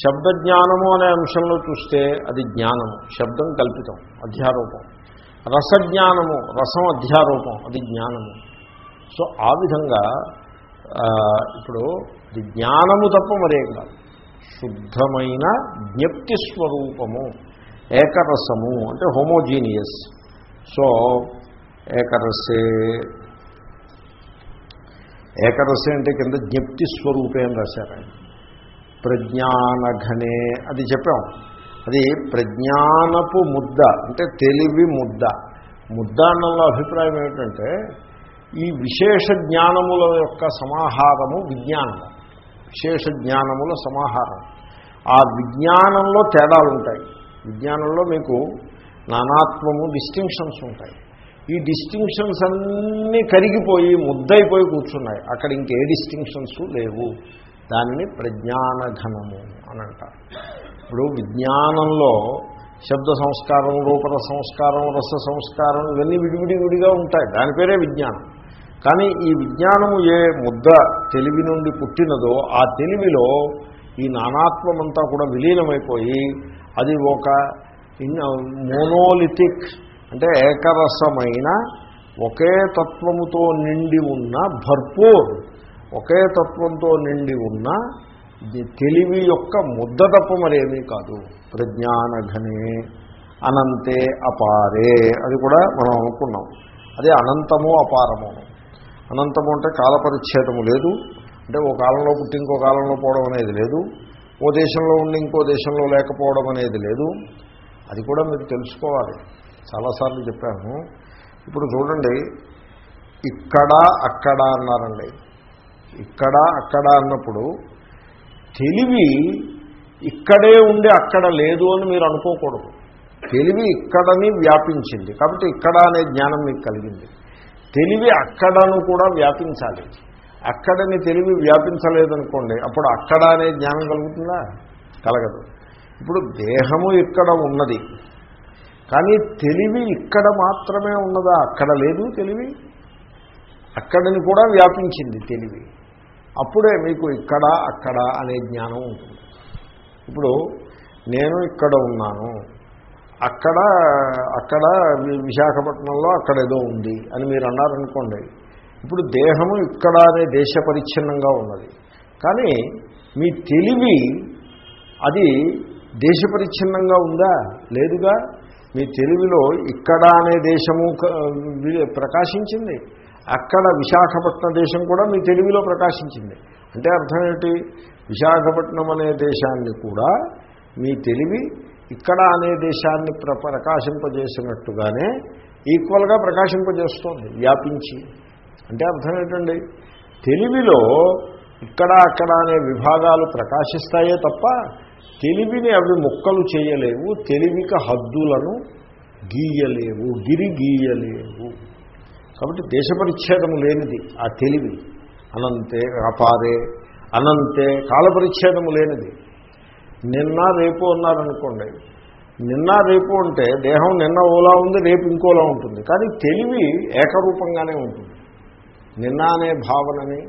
శబ్దజ్ఞానము అనే అంశంలో చూస్తే అది జ్ఞానము శబ్దం కల్పితం అధ్యారూపం. రసజ్ఞానము రసం అధ్యారూపం అది జ్ఞానము. సో ఆ విధంగా ఇప్పుడు ఇది జ్ఞానము తప్ప మరేం కాదు. శుద్ధమైన జ్ఞప్తి స్వరూపము ఏకరసము అంటే హోమోజీనియస్. సో ఏకరసే ఏకరసే అంటే కింద జ్ఞప్తి స్వరూపే అని రాశారు ఆయన. ప్రజ్ఞానఘనే అది చెప్పాం. అది ప్రజ్ఞానపు ముద్ద అంటే తెలివి ముద్ద. ముద్ద అన్నంలో అభిప్రాయం ఏమిటంటే ఈ విశేష జ్ఞానముల యొక్క సమాహారము విజ్ఞానం. విశేష జ్ఞానముల సమాహారం. ఆ విజ్ఞానంలో తేడాలు ఉంటాయి విజ్ఞానంలో మీకు నానాత్మము డిస్టింక్షన్స్ ఉంటాయి. ఈ డిస్టింక్షన్స్ అన్నీ కరిగిపోయి ముద్దైపోయి కూర్చున్నాయి. అక్కడ ఇంకే డిస్టింక్షన్స్ లేవు. దానిని ప్రజ్ఞానఘనము అని అంటారు ఇప్పుడు విజ్ఞానంలో శబ్ద సంస్కారం రూపర సంస్కారం రస సంస్కారం ఇవన్నీ విడివిడి విడిగా ఉంటాయి. దాని పేరే విజ్ఞానం. కానీ ఈ విజ్ఞానము ఏ ముద్ద తెలివి నుండి పుట్టినదో ఆ తెలివిలో ఈ నానాత్మమంతా కూడా విలీనమైపోయి అది ఒక మోనోలిథిక్ అంటే ఏకరసమైన ఒకే తత్వముతో నిండి ఉన్న భర్పూర్ ఒకే తత్వంతో నిండి ఉన్న తెలివి యొక్క ముద్ద తప్ప మరేమీ కాదు. ప్రజ్ఞానఘనే అనంతే అపారే అది కూడా మనం అనుకున్నాం. అదే అనంతము అపారము. అనంతము అంటే కాలపరిచ్ఛేదము లేదు. అంటే ఓ కాలంలో పుట్టి ఇంకో కాలంలో పోవడం అనేది లేదు. ఓ దేశంలో ఉండి ఇంకో దేశంలో లేకపోవడం అనేది లేదు. అది కూడా మీరు తెలుసుకోవాలి. చాలాసార్లు చెప్పాను. ఇప్పుడు చూడండి ఇక్కడ అక్కడ అన్నారండి. ఇక్కడ అక్కడ అన్నప్పుడు తెలివి ఇక్కడే ఉండి అక్కడ లేదు అని మీరు అనుకోకూడదు. తెలివి ఇక్కడని వ్యాపించింది. కాబట్టి ఇక్కడ అనే జ్ఞానం మీకు కలిగింది. తెలివి అక్కడను కూడా వ్యాపించాలి. అక్కడని తెలివి వ్యాపించలేదనుకోండి అప్పుడు అక్కడ అనే జ్ఞానం కలుగుతుందా? కలగదు. ఇప్పుడు దేహము ఇక్కడ ఉన్నది. కానీ తెలివి ఇక్కడ మాత్రమే ఉన్నదా? అక్కడ లేదు తెలివి. అక్కడని కూడా వ్యాపించింది తెలివి. అప్పుడే మీకు ఇక్కడ అక్కడ అనే జ్ఞానం ఉంటుంది. ఇప్పుడు నేను ఇక్కడ ఉన్నాను. అక్కడ అక్కడ వి- విశాఖపట్నంలో అక్కడ ఏదో ఉంది అని మీరు అన్నారనుకోండి. ఇప్పుడు దేహము ఇక్కడ అనే దేశ పరిచ్ఛిన్నంగా ఉన్నది. కానీ మీ తెలివి అది దేశ పరిచ్ఛిన్నంగా ఉందా? లేదుగా. మీ తెలివిలో ఇక్కడ అనే దేశము ప్రకాశించింది. అక్కడ విశాఖపట్నం దేశం కూడా మీ తెలుగులో ప్రకాశించింది. అంటే అర్థం ఏమిటి విశాఖపట్నం అనే దేశాన్ని కూడా మీ తెలివి ఇక్కడ అనే దేశాన్ని ప్ర ప్రకాశింపజేసినట్టుగానే ఈక్వల్గా ప్రకాశింపజేస్తోంది వ్యాపించి. అంటే అర్థం ఏంటండి? తెలివిలో ఇక్కడ అక్కడ అనే విభాగాలు ప్రకాశిస్తాయే తప్ప తెలివిని అవి ముక్కలు చేయలేవు తెలివికి హద్దులను గీయలేవు గిరి గీయలేవు కాబట్టి దేశపరిచ్ఛేదము లేనిది ఆ తెలివి అనంతే అపారే అనంతే కాలపరిచ్ఛేదము లేనిది. నిన్న రేపు అన్నారనుకోండి నిన్న రేపు అంటే దేహం నిన్న ఓలా ఉంది రేపు ఇంకోలా ఉంటుంది. కానీ తెలివి ఏకరూపంగానే ఉంటుంది. నిన్న అనే భావనని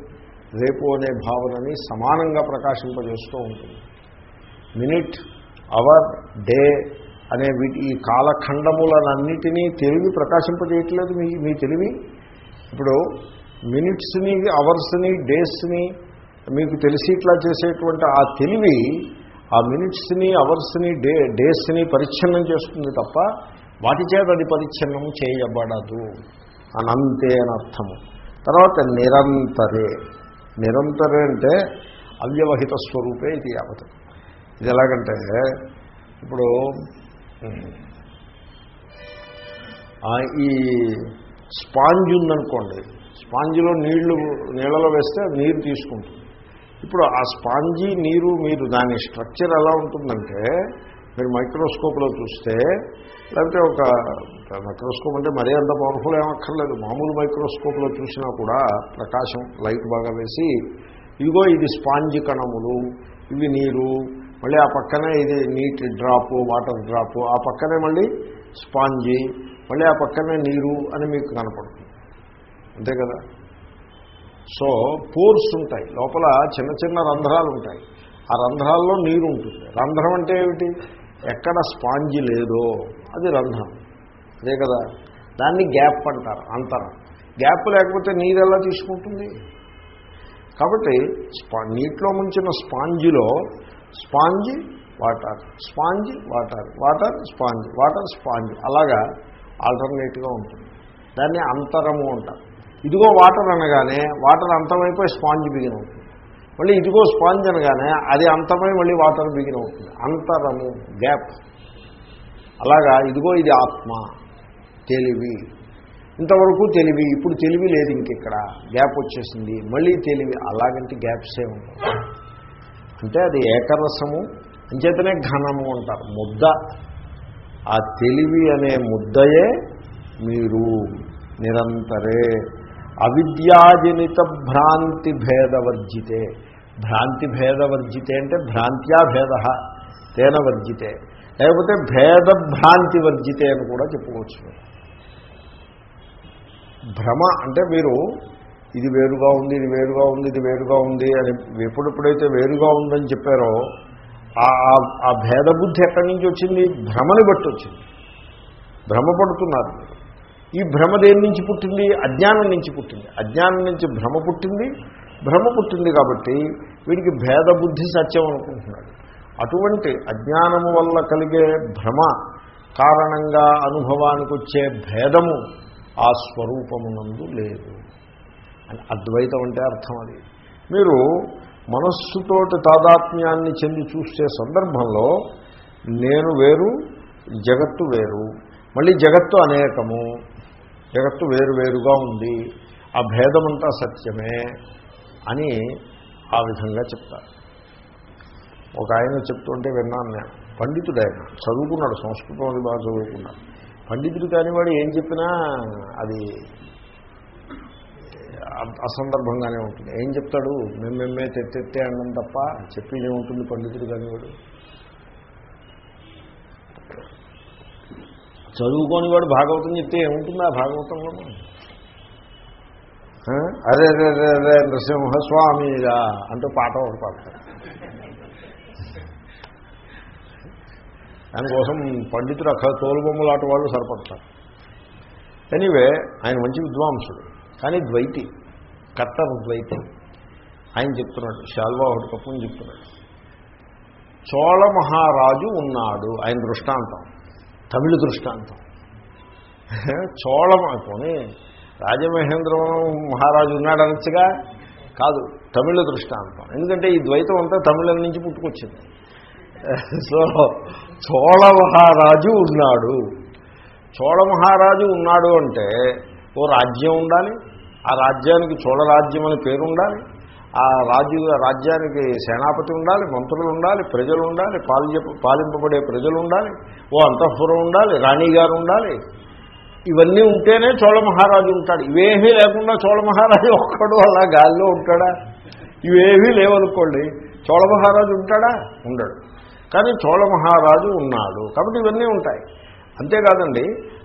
రేపు అనే భావనని సమానంగా ప్రకాశింపజేస్తూ ఉంటుంది. మినిట్ అవర్ డే అనే వీటి ఈ కాలఖండములనన్నిటినీ తెలివి ప్రకాశింపజేయట్లేదు మీ మీ తెలివి. ఇప్పుడు మినిట్స్ని అవర్స్ని డేస్ని మీకు తెలిసి ఇట్లా చేసేటువంటి ఆ తెలివి ఆ మినిట్స్ని అవర్స్ని డే డేస్ని పరిచ్ఛిన్నం చేస్తుంది తప్ప వాటి చేత అది పరిచ్ఛిన్నం చేయబడదు. అనంతే అనర్థము తర్వాత నిరంతరే. నిరంతరే అంటే అవ్యవహిత స్వరూపే ఇది యావత్. ఇది ఎలాగంటే ఇప్పుడు ఈ స్పాంజ్ ఉందనుకోండి స్పాంజిలో నీళ్ళు నీళ్ళలో వేస్తే అది నీరు తీసుకుంటుంది. ఇప్పుడు ఆ స్పాంజీ నీరు మీరు దాని స్ట్రక్చర్ ఎలా ఉంటుందంటే మీరు మైక్రోస్కోప్లో చూస్తే లేకపోతే ఒక మైక్రోస్కోప్ అంటే మరీ అంత పవర్ఫుల్ ఏమక్కర్లేదు మామూలు మైక్రోస్కోప్లో చూసినా కూడా ప్రకాశం లైట్ బాగా వేసి ఇదిగో ఇది స్పాంజి కణములు ఇవి నీరు మళ్ళీ ఆ పక్కనే ఇది నీటి డ్రాపు వాటర్ డ్రాపు ఆ పక్కనే మళ్ళీ స్పాంజి మళ్ళీ ఆ పక్కనే నీరు అని మీకు కనపడుతుంది. అంతే కదా? సో పోర్స్ ఉంటాయి. లోపల చిన్న చిన్న రంధ్రాలు ఉంటాయి. ఆ రంధ్రాల్లో నీరు ఉంటుంది. రంధ్రం అంటే ఏమిటి? ఎక్కడ స్పాంజి లేదో. అది రంధ్రం. అదే కదా? దాన్ని గ్యాప్ అంటారు అంతరం. గ్యాప్ లేకపోతే నీరు ఎలా తీసుకుంటుంది? కాబట్టి స్పా నీటిలో ముంచిన స్పాంజిలో sponge water. Sponge water. Water sponge. Water sponge. అలాగా ఆల్టర్నేట్గా ఉంటుంది. దాన్ని అంతరము అంటారు. ఇదిగో వాటర్ అనగానే వాటర్ అంతమైపోయి స్పాంజ్ బిగిన్ అవుతుంది. మళ్ళీ ఇదిగో స్పాంజ్ అనగానే అది అంతమై మళ్ళీ వాటర్ బిగిన్ అవుతుంది. అంతరము గ్యాప్. అలాగా ఇదిగో ఇది ఆత్మ తెలివి. ఇంతవరకు తెలివి ఇప్పుడు తెలివి లేదు ఇంకెక్కడ. గ్యాప్ వచ్చేసింది. మళ్ళీ తెలివి అలాగంటే గ్యాప్సే ఉంటాయి అంటే అది ఏకరసము అంచేతనే ఘనము అంటారు. ముద్ద. ఆ తెలివి అనే ముద్దయే మీరు నిరంతరే. అవిద్యాజనిత భ్రాంతి భేదవర్జితే. భ్రాంతి భేదవర్జితే అంటే భ్రాంత్యా భేద తేన వర్జితే. లేకపోతే భేద భ్రాంతి వర్జితే అని కూడా చెప్పుకోవచ్చు. భ్రమ అంటే మీరు ఇది వేరుగా ఉంది ఇది వేరుగా ఉంది ఇది వేరుగా ఉంది అని ఎప్పుడెప్పుడైతే వేరుగా ఉందని చెప్పారో ఆ భేదబుద్ధి ఎక్కడి నుంచి వచ్చింది? భ్రమని బట్టి వచ్చింది. భ్రమ పడుతున్నారు ఈ భ్రమ దేని నుంచి పుట్టింది? అజ్ఞానం నుంచి పుట్టింది. అజ్ఞానం నుంచి భ్రమ పుట్టింది భ్రమ పుట్టింది కాబట్టి వీడికి భేదబుద్ధి సత్యం అనుకుంటున్నాడు. అటువంటి అజ్ఞానము వల్ల కలిగే భ్రమ కారణంగా అనుభవానికి వచ్చే భేదము ఆ స్వరూపమునందు లేదు. అద్వైతం అంటే అర్థం అది. మీరు మనస్సుతోటి తాదాత్మ్యాన్ని చెంది చూసే సందర్భంలో నేను వేరు జగత్తు వేరు మళ్ళీ జగత్తు అనేకము జగత్తు వేరు వేరుగా ఉంది ఆ భేదమంతా సత్యమే అని ఆ విధంగా చెప్తారు. ఒక ఆయన చెప్తుంటే విన్నాను నేను పండితుడు ఆయన చదువుకున్నాడు సంస్కృతం అది బాగా చదువుకున్నాడు. పండితుడు కానివాడు ఏం చెప్పినా అది అసందర్భంగానే ఉంటుంది. ఏం చెప్తాడు? మేమేమే తెత్తెత్తే అన్నం తప్ప చెప్పినే ఉంటుంది పండితుడు కానివాడు చదువుకోని వాడు భాగవతం చెప్తే ఏముంటుంది? ఆ భాగవతంలో అరే రే రే రే నృసింహస్వామిగా అంటూ పాట ఒకటి పాడతారు దానికోసం పండితుడు అక్కడ తోలుబొమ్మలాట వాళ్ళు సరిపడతారు. ఎనీవే ఆయన మంచి విద్వాంసుడు. కానీ ద్వైతి. కట్టర్ ద్వైతి ఆయన చెప్తున్నాడు శాల్వా ఒకటి కప్పుని చెప్తున్నాడు. చోళ మహారాజు ఉన్నాడు ఆయన దృష్టాంతం. తమిళ దృష్టాంతం. చోళ పోనీ రాజమహేంద్రవరం మహారాజు ఉన్నాడు అనొచ్చుగా కాదు తమిళ దృష్టాంతం. ఎందుకంటే ఈ ద్వైతం అంతా తమిళం నుంచి పుట్టుకొచ్చింది. సో చోళ మహారాజు ఉన్నాడు. చోళ మహారాజు ఉన్నాడు అంటే ఓ రాజ్యం ఉండాలి ఆ రాజ్యానికి చోళ రాజ్యం అని పేరు ఉండాలి ఆ రాజు రాజ్యానికి సేనాపతి ఉండాలి మంత్రులు ఉండాలి ప్రజలు ఉండాలి పాల్య పాలింపబడే ప్రజలు ఉండాలి ఓ అంతఃపురం ఉండాలి రాణిగారు ఉండాలి. ఇవన్నీ ఉంటేనే చోళ మహారాజు ఉంటాడు. ఇవేమీ లేకుండా చోళ మహారాజు ఒక్కడు అలా గాల్లో ఉంటాడా? ఇవేమీ లేవనుకోండి. చోళ మహారాజు ఉంటాడా? ఉండడు. కానీ చోళ మహారాజు ఉన్నాడు. కాబట్టి ఇవన్నీ ఉంటాయి. అంతేకాదండి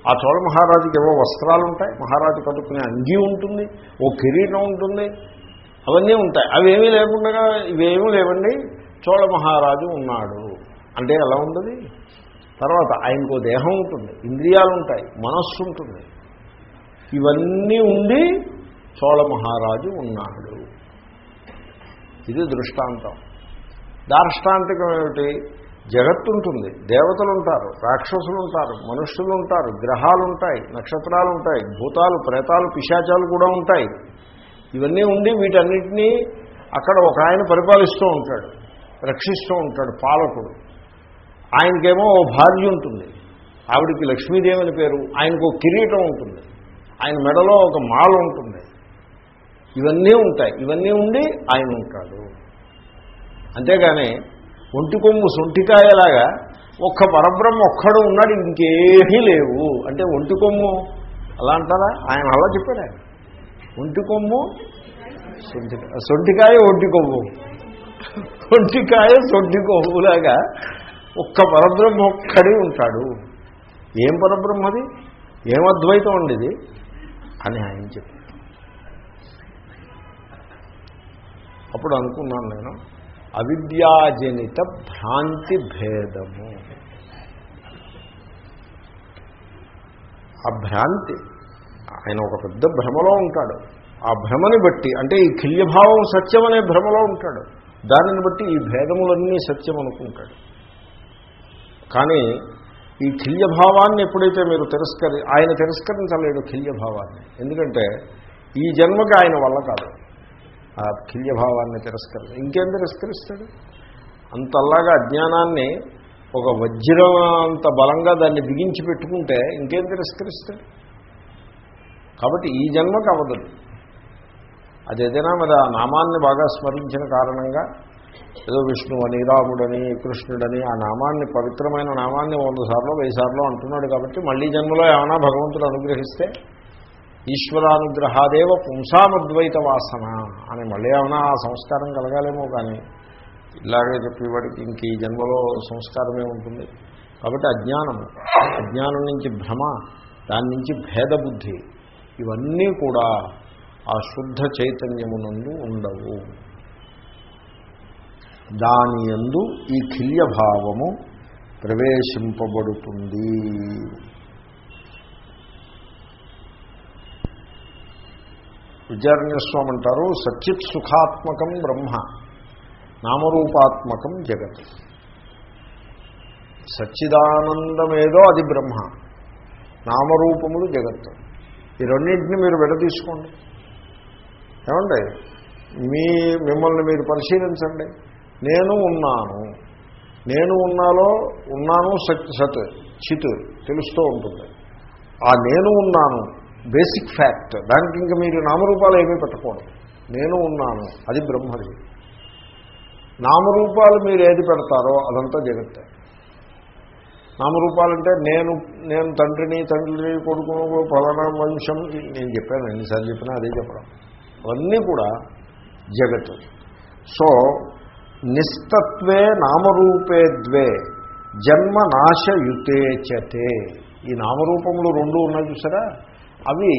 ఆ చోళ మహారాజుకి ఏవో వస్త్రాలు ఉంటాయి మహారాజు కట్టుకునే అంగీ ఉంటుంది ఓ కిరీటం ఉంటుంది అవన్నీ ఉంటాయి. అవేమీ లేకుండా ఇవేమీ లేవండి. చోళ మహారాజు ఉన్నాడు. అంటే ఎలా ఉండదు తర్వాత ఆయనకు దేహం ఉంటుంది ఇంద్రియాలు ఉంటాయి మనస్సు ఉంటుంది ఇవన్నీ ఉండి చోళ మహారాజు ఉన్నాడు. ఇది దృష్టాంతం. దార్ష్టాంతికం ఏమిటి జగత్తు ఉంటుంది దేవతలు ఉంటారు రాక్షసులు ఉంటారు మనుష్యులు ఉంటారు గ్రహాలు ఉంటాయి నక్షత్రాలు ఉంటాయి భూతాలు ప్రేతాలు పిశాచాలు కూడా ఉంటాయి. ఇవన్నీ ఉండి వీటన్నిటినీ అక్కడ ఒక ఆయన పరిపాలిస్తూ ఉంటాడు రక్షిస్తూ ఉంటాడు పాలకుడు. ఆయనకేమో ఓ భార్య ఉంటుంది. ఆవిడికి లక్ష్మీదేవి అని పేరు ఆయనకు ఒక కిరీటం ఉంటుంది. ఆయన మెడలో ఒక మాల ఉంటుంది. ఇవన్నీ ఉంటాయి. ఇవన్నీ ఉండి ఆయన ఉంటాడు. అంతేగాని ఒంటి కొమ్ము సొంటికాయలాగా ఒక్క పరబ్రహ్మ ఒక్కడు ఉన్నాడు ఇంకేమీ లేవు. అంటే ఒంటి కొమ్ము అలా అంటారా? ఆయన అలా చెప్పాడు ఆయన. ఒంటి కొమ్ము సొంటికాయ సొంటికాయ ఒంటి కొమ్ము. ఒంటికాయ సొంటి కొమ్ములాగా ఒక్క పరబ్రహ్మ ఒక్కడే ఉంటాడు. ఏం పరబ్రహ్మది ఏం అద్వైతం ఉండేది అని ఆయన చెప్పాడు. అప్పుడు అనుకున్నాను నేను అవిద్యాజనిత భ్రాంతి భేదము. ఆ భ్రాంతి ఆయన ఒక పెద్ద భ్రమలో ఉంటాడు. ఆ భ్రమని బట్టి అంటే ఈ కిల్యభావం సత్యం అనే భ్రమలో ఉంటాడు. దానిని బట్టి ఈ భేదములన్నీ సత్యం అనుకుంటాడు కానీ ఈ కిల్యభావాన్ని ఎప్పుడైతే మీరు తిరస్కరి ఆయన తిరస్కరించలేడు కిల్యభావాన్ని. ఎందుకంటే ఈ జన్మకి ఆయన వల్ల కాదు. ఆ కిల్యభావాన్ని తిరస్కరి ఇంకేం తిరస్కరిస్తాడు? అంతల్లాగా అజ్ఞానాన్ని ఒక వజ్రం అంత బలంగా దాన్ని బిగించి పెట్టుకుంటే ఇంకేం తిరస్కరిస్తాడు? కాబట్టి ఈ జన్మకు అవదు అది మరి ఆ నామాన్ని బాగా స్మరించిన కారణంగా ఏదో విష్ణువని రాముడని కృష్ణుడని ఆ నామాన్ని పవిత్రమైన నామాన్ని వంద సార్లు వెయ్యి సార్లు అంటున్నాడు కాబట్టి మళ్ళీ జన్మలో ఏమైనా భగవంతుడు అనుగ్రహిస్తే ఈశ్వరానుగ్రహాదేవ పుంసామద్వైత వాసన అని మళ్ళీ ఏమైనా ఆ సంస్కారం కలగాలేమో కానీ ఇలాగే చెప్పేవాడికి ఇంక ఈ జన్మలో సంస్కారమే ఉంటుంది. కాబట్టి అజ్ఞానము అజ్ఞానం నుంచి భ్రమ దాని నుంచి భేదబుద్ధి ఇవన్నీ కూడా ఆ శుద్ధ చైతన్యమునందు ఉండవు. దాని యందు ఈ కిల్యభావము ప్రవేశింపబడుతుంది. విద్యారణ్యస్వామి అంటారు సచిత్ సుఖాత్మకం బ్రహ్మ నామరూపాత్మకం జగత్. సచ్చిదానందమేదో అది బ్రహ్మ నామరూపములు జగత్తు ఈ రెండింటిని మీరు విడదీసుకోండి. ఏమండి? మీ మిమ్మల్ని మీరు పరిశీలించండి. నేను ఉన్నాను. నేను ఉన్నాలో ఉన్నాను సత్ సత్ చిత్ తెలుస్తూ ఉంటుంది. ఆ నేను ఉన్నాను బేసిక్ ఫ్యాక్ట్. దానికి ఇంకా మీరు నామరూపాలు ఏమీ పెట్టకూడదు. నేను ఉన్నాను. అది బ్రహ్మది నామరూపాలు మీరు ఏది పెడతారో అదంతా జగత్తే. నామరూపాలంటే నేను నేను తండ్రిని తండ్రిని కొడుకును ఫలానా వంశం నేను చెప్పాను ఎన్నిసార్లు చెప్పినా అదే చెప్పడం. అవన్నీ కూడా జగత్ సో నిస్తత్వే నామరూపే ద్వే జన్మ నాశయుతే చతే. ఈ నామరూపములు రెండు ఉన్నాయి చూసారా? అవి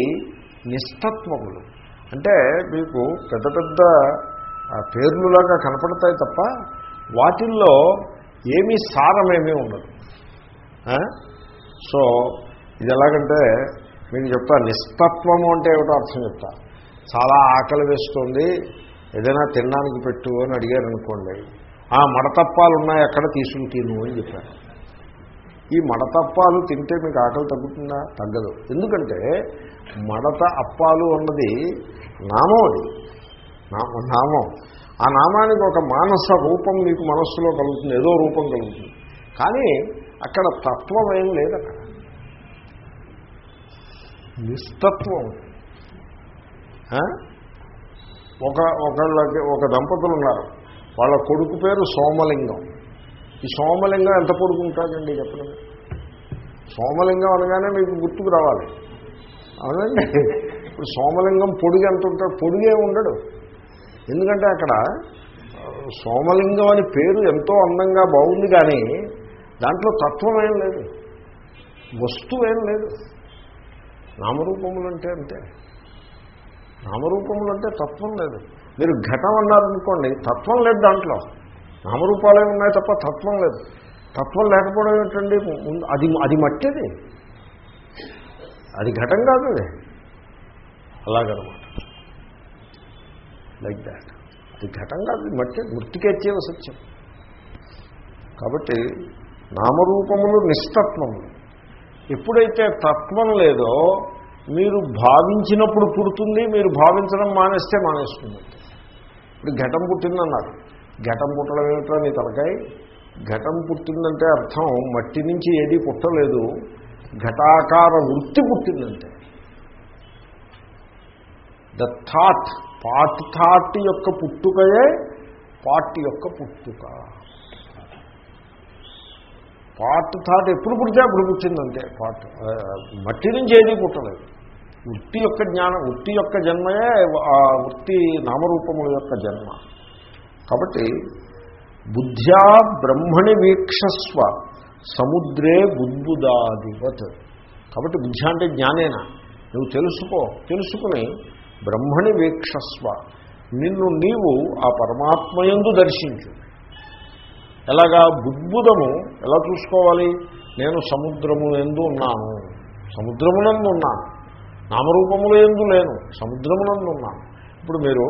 నిష్టత్వములు అంటే మీకు పెద్ద పెద్ద పేర్లులాగా కనపడతాయి తప్ప వాటిల్లో ఏమీ సారమేమీ ఉండదు. సో ఇది ఎలాగంటే మీకు చెప్తా నిస్తత్వము అంటే ఏమిటో అర్థం చెప్తా. చాలా ఆకలి వేస్తుంది ఏదైనా తినడానికి పెట్టు అని అడిగారు అనుకోండి ఆ మడతప్పాలు ఉన్నాయి అక్కడ తీసుకుని తిను అని చెప్పారు. ఈ మడతప్పాలు తింటే మీకు ఆకలి తగ్గుతుందా? తగ్గదు. ఎందుకంటే మడత అప్పాలు అన్నది నామం అది. నామం. ఆ నామానికి ఒక మానస రూపం మీకు మనస్సులో కలుగుతుంది ఏదో రూపం కలుగుతుంది. కానీ అక్కడ తత్వం ఏం లేదు అక్కడ. నిస్తత్వం. ఒక ఒకళ్ళకి ఒక దంపతులు ఉన్నారు. వాళ్ళ కొడుకు పేరు సోమలింగం. ఈ సోమలింగం ఎంత పొడుగుంటుందండి చెప్పండి? సోమలింగం అనగానే మీకు గుర్తుకు రావాలి. అవునండి. ఇప్పుడు సోమలింగం పొడుగు ఎంత ఉంటాడు పొడుగే ఉండడు. ఎందుకంటే అక్కడ సోమలింగం అని పేరు ఎంతో అందంగా బాగుంది కానీ దాంట్లో తత్వం ఏం లేదు. వస్తువు ఏం లేదు. నామరూపములు అంటే అంతే. నామరూపములు అంటే తత్వం లేదు. మీరు ఘటం అన్నారనుకోండి తత్వం లేదు దాంట్లో. నామరూపాలే ఉన్నాయి తప్ప తత్వం లేదు. తత్వం లేకపోవడం ఏమిటండి అది అది మట్టిది. అది ఘటం కాదు అది. అలాగనమాట. Like that. అది ఘటం కాదు మట్టి మృతికెచ్చేవ సత్యం. కాబట్టి నామరూపములు నిస్తత్వములు ఎప్పుడైతే తత్వం లేదో మీరు భావించినప్పుడు పుడుతుంది మీరు భావించడం మానేస్తే మానేస్తుంది. ఇప్పుడు ఘటం పుట్టిందన్నారు. ఘటం పుట్టడం ఏమిటో నీ తలకాయ? ఘటం పుట్టిందంటే అర్థం మట్టి నుంచి ఏది పుట్టలేదు. ఘటాకార వృత్తి పుట్టిందంటే. ద థాట్ పాట్ థాట్ యొక్క పుట్టుకయే పాట్ యొక్క పుట్టుక. పాట్ థాట్ ఎప్పుడు పుడితే అప్పుడు పుట్టిందంటే పాట్ మట్టి నుంచి ఏది పుట్టలేదు. వృత్తి యొక్క జ్ఞానం వృత్తి యొక్క జన్మయే ఆ వృత్తి నామరూపముల యొక్క జన్మ. కాబట్టి బుద్ధ్యా బ్రహ్మణి వీక్షస్వ సముద్రే బుద్బుదాదివత్. కాబట్టి బుద్ధి అంటే జ్ఞానేనా? నువ్వు తెలుసుకో తెలుసుకుని బ్రహ్మణి వీక్షస్వ నిన్ను నీవు ఆ పరమాత్మయందు దర్శించు. ఎలాగా? బుద్బుదము ఎలా చూసుకోవాలి? నేను సముద్రము ఎందు ఉన్నాను. సముద్రమునందు ఉన్నాను. నామరూపములు ఎందు లేను. సముద్రమునందు ఉన్నాను. ఇప్పుడు మీరు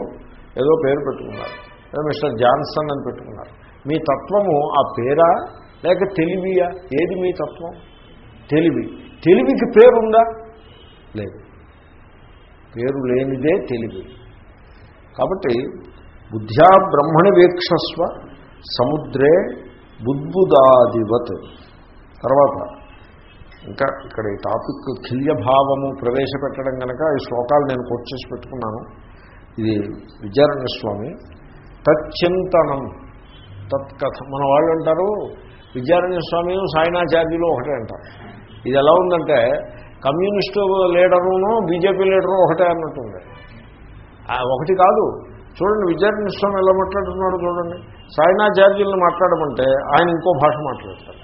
ఏదో పేరు పెట్టుకున్నారు. మిస్టర్ జాన్సన్ అని పెట్టుకున్నారు. మీ తత్వము ఆ పేరా? లేక తెలివియా? ఏది మీ తత్వం? తెలివి. తెలివికి పేరుందా? లేదు. పేరు లేనిదే తెలివి. కాబట్టి బుద్ధ్యా బ్రహ్మణి వీక్షస్వ సముద్రే బుద్బుదాదివత్. తర్వాత ఇంకా ఇక్కడ ఈ టాపిక్ కిల్యభావము ప్రవేశపెట్టడం కనుక ఈ శ్లోకాలు నేను కోట్ చేసి పెట్టుకున్నాను. ఇది విద్యారణ్య స్వామి. తచ్చింతనం తత్కథ. మన వాళ్ళు అంటారు విద్యారణ్య స్వామి సాయనాచార్యులు ఒకటే అంటారు. ఇది ఎలా ఉందంటే కమ్యూనిస్టు లీడరును బీజేపీ లీడరు ఒకటే అన్నట్టుంది. ఒకటి కాదు. చూడండి విద్యారణ్య స్వామి ఎలా మాట్లాడుతున్నాడు చూడండి. సాయినాచార్యులను మాట్లాడమంటే ఆయన ఇంకో భాష మాట్లాడతారు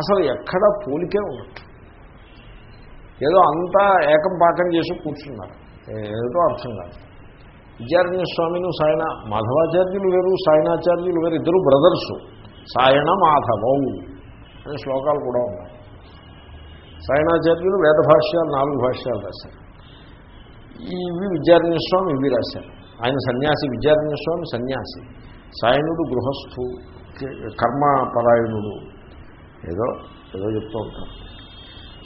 అసలు ఎక్కడ పోలికే ఉన్నట్టు ఏదో అంతా ఏకం పాకం చేసి కూర్చున్నారు. ఏదో అర్థం కాదు. విద్యారణ్య స్వామిను సాయన మాధవాచార్యులు వేరు సాయనాచార్యులు వేరు ఇద్దరు బ్రదర్సు. సాయన మాధవౌ అనే శ్లోకాలు కూడా ఉన్నాయి. సాయనాచార్యులు వేద భాష్యాలు నాలుగు భాష్యాలు రాశారు. ఇవి విద్యారణ్య స్వామి ఇవి రాశారు. ఆయన సన్యాసి విద్యారణ్య స్వామి సన్యాసి. సాయనుడు గృహస్థు కర్మపరాయణుడు. ఏదో ఏదో చెప్తూ ఉంటాను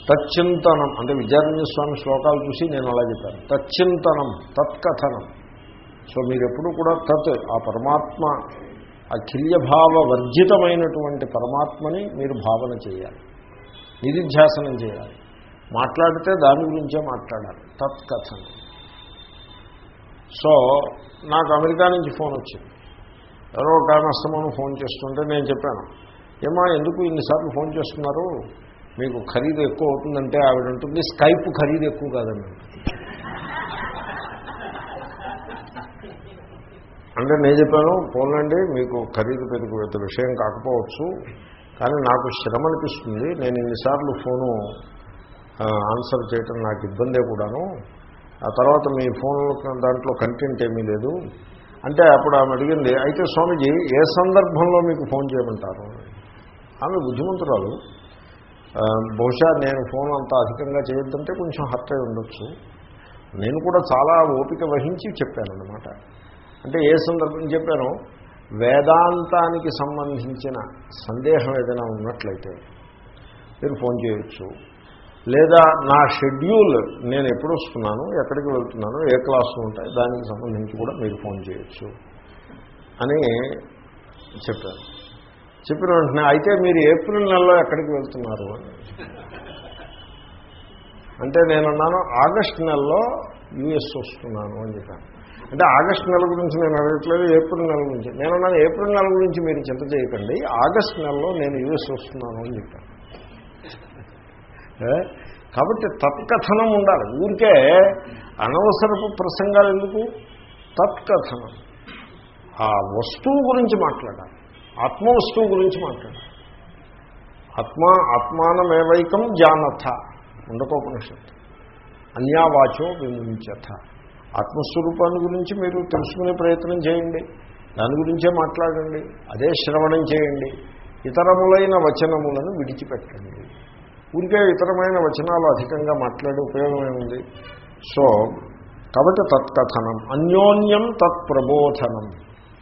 తచ్చింతనం అంటే విద్యారణ్య స్వామి శ్లోకాలు చూసి నేను అలా చెప్పాను. తచ్చింతనం తత్కథనం. సో మీరు ఎప్పుడు కూడా తత్ ఆ పరమాత్మ అఖిల్యభావ వర్జితమైనటువంటి పరమాత్మని మీరు భావన చేయాలి. నిధిధ్యాసనం చేయాలి. మాట్లాడితే దాని గురించే మాట్లాడాలి. తత్కథనం. సో నాకు అమెరికా నుంచి ఫోన్ వచ్చింది. ఎవరో ఒక ఆమె ఫోన్ చేస్తుంటే నేను చెప్పాను ఏమా ఎందుకు ఇన్నిసార్లు ఫోన్ చేస్తున్నారు? మీకు ఖరీదు ఎక్కువ అవుతుందంటే ఆవిడ ఉంటుంది స్కైప్ ఖరీదు ఎక్కువ కాదండి అంటే నేను చెప్పాను పోలండి మీకు ఖరీదు పెరుగు పెద్ద విషయం కాకపోవచ్చు కానీ నాకు శ్రమ అనిపిస్తుంది. నేను ఇన్నిసార్లు ఫోను ఆన్సర్ చేయటం నాకు ఇబ్బందే కూడాను. ఆ తర్వాత మీ ఫోన్ దాంట్లో కంటెంట్ ఏమీ లేదు. అంటే అప్పుడు ఆమె అడిగింది అయితే స్వామీజీ ఏ సందర్భంలో మీకు ఫోన్ చేయమంటారు? ఆమె బుద్ధిమంతురాలు. బహుశా నేను ఫోన్ అంత అధికంగా చేయొద్దంటే కొంచెం హర్ట్ అయి ఉండొచ్చు. నేను కూడా చాలా ఓపిక వహించి చెప్పాను అనమాట అంటే ఏ సందర్భం చెప్పాను? వేదాంతానికి సంబంధించిన సందేహం ఏదైనా ఉన్నట్లయితే మీరు ఫోన్ చేయొచ్చు. లేదా నా షెడ్యూల్ నేను ఎప్పుడు వస్తున్నాను ఎక్కడికి వెళ్తున్నాను ఏ క్లాసులు ఉంటాయి దానికి సంబంధించి కూడా మీరు ఫోన్ చేయొచ్చు అని చెప్పారు. చెప్పిన వెంటనే అయితే మీరు ఏప్రిల్ నెలలో ఎక్కడికి వెళ్తున్నారు? అని. అంటే నేనున్నాను ఆగస్ట్ నెలలో యూఎస్ వస్తున్నాను అని చెప్పాను. అంటే ఆగస్ట్ నెల గురించి నేను అడగట్లేదు ఏప్రిల్ నెల గురించి. నేనున్నాను ఏప్రిల్ నెల గురించి మీరు చింత చేయకండి ఆగస్ట్ నెలలో నేను యూఎస్ వస్తున్నాను అని చెప్పాను. కాబట్టి తత్కథనం ఉండాలి. ఊరికే అనవసరపు ప్రసంగాలు ఎందుకు? తత్కథనం. ఆ వస్తువు గురించి మాట్లాడాలి. ఆత్మ వస్తువు గురించి మాట్లాడాలి. ఆత్మ ఆత్మానమేవైకం జానథ. ఉండకోపనిషత్తు అన్యావాచో విముంచథ. ఆత్మస్వరూపాన్ని గురించి మీరు తెలుసుకునే ప్రయత్నం చేయండి. దాని గురించే మాట్లాడండి. అదే శ్రవణం చేయండి. ఇతరములైన వచనములను విడిచిపెట్టండి. ఊరికే ఇతరమైన వచనాలు అధికంగా మాట్లాడే ఉపయోగం ఉంది సో కాబట్టి తత్కథనం అన్యోన్యం తత్ప్రబోధనం.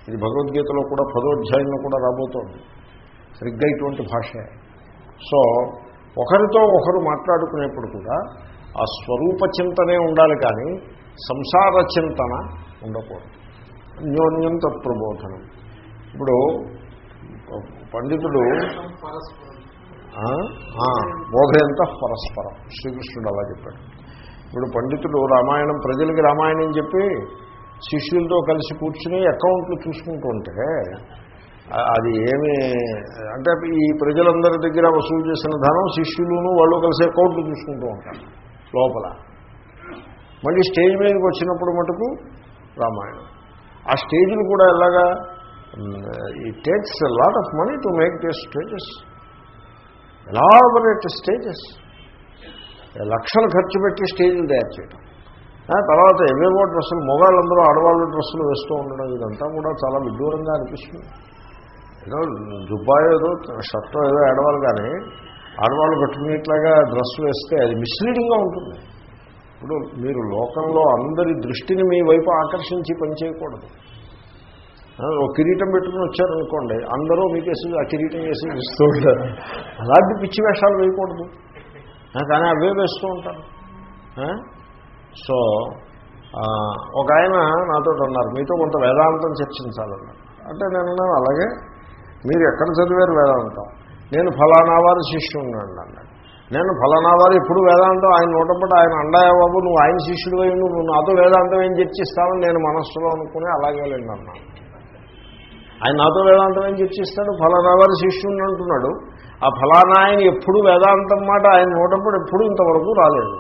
ఇది భగవద్గీతలో కూడా పదోధ్యాయంలో కూడా రాబోతోంది. సరిగ్గా ఇటువంటి భాషే. సో ఒకరితో ఒకరు మాట్లాడుకునేప్పుడు కూడా ఆ స్వరూప చింతనే ఉండాలి కానీ సంసార చింతన ఉండకూడదు. అన్యోన్యం తత్ప్రబోధనం. ఇప్పుడు పండితుడు బోధయంత పరస్పరం. శ్రీకృష్ణుడు అలా చెప్పాడు. ఇప్పుడు పండితుడు రామాయణం ప్రజలకి రామాయణం చెప్పి శిష్యులతో కలిసి కూర్చుని అకౌంట్లు చూసుకుంటుంటే అది ఏమి అంటే ఈ ప్రజలందరి దగ్గర వసూలు చేసిన ధనం శిష్యులను వాళ్ళు కలిసి అకౌంట్లు చూసుకుంటూ ఉంటారు లోపల. మళ్ళీ స్టేజ్ మీదకి వచ్చినప్పుడు మటుకు రామాయణం. ఆ స్టేజ్లు కూడా ఎలాగా ఈ takes lot of money to make this stages elaborate stages లక్షలు ఖర్చు పెట్టి స్టేజ్లు తయారు చేయడం తర్వాత ఎవేవో డ్రెస్సులు మొగాళ్ళందరూ ఆడవాళ్ళ డ్రెస్సులు వేస్తూ ఉండడం ఇదంతా కూడా చాలా విడ్డూరంగా అనిపిస్తుంది. ఏదో దుబాయ్ ఏదో షర్ట్ ఏదో ఆడవాళ్ళు కానీ ఆడవాళ్ళు కట్టుకునేట్లాగా డ్రెస్ వేస్తే అది మిస్లీడింగ్గా ఉంటుంది. ఇప్పుడు మీరు లోకంలో అందరి దృష్టిని మీ వైపు ఆకర్షించి పనిచేయకూడదు. ఒక కిరీటం పెట్టుకుని వచ్చారనుకోండి అందరూ మీకేసి ఆ కిరీటం వేసి ఇస్తూ ఉంటారు. అలాంటి పిచ్చి వేషాలు వేయకూడదు. కానీ అవే వేస్తూ ఉంటారు. సో ఒక ఆయన నాతో అన్నారు మీతో కొంత వేదాంతం చర్చించాలన్నారు. అంటే నేను అలాగే మీరు ఎక్కడ చదివారు వేదాంతం? నేను ఫలానా వారి శిష్యుడు అన్నాడు. నేను ఫలానా వారు ఎప్పుడు వేదాంతం ఆయన నోటపడి ఆయన అండాయా బాబు నువ్వు ఆయన శిష్యుడు అయి నువ్వు నాతో వేదాంతం ఏం చర్చిస్తావని నేను మనస్సులో అనుకుని అలాగే వెళ్ళండి ఆయన నాతో వేదాంతం ఏం చర్చిస్తాడు? ఫలానా వారి శిష్యుడిని అంటున్నాడు. ఆ ఫలానా ఆయన ఎప్పుడు వేదాంతం మాట ఆయన నోటప్పుడు ఎప్పుడు ఇంతవరకు రాలేదు.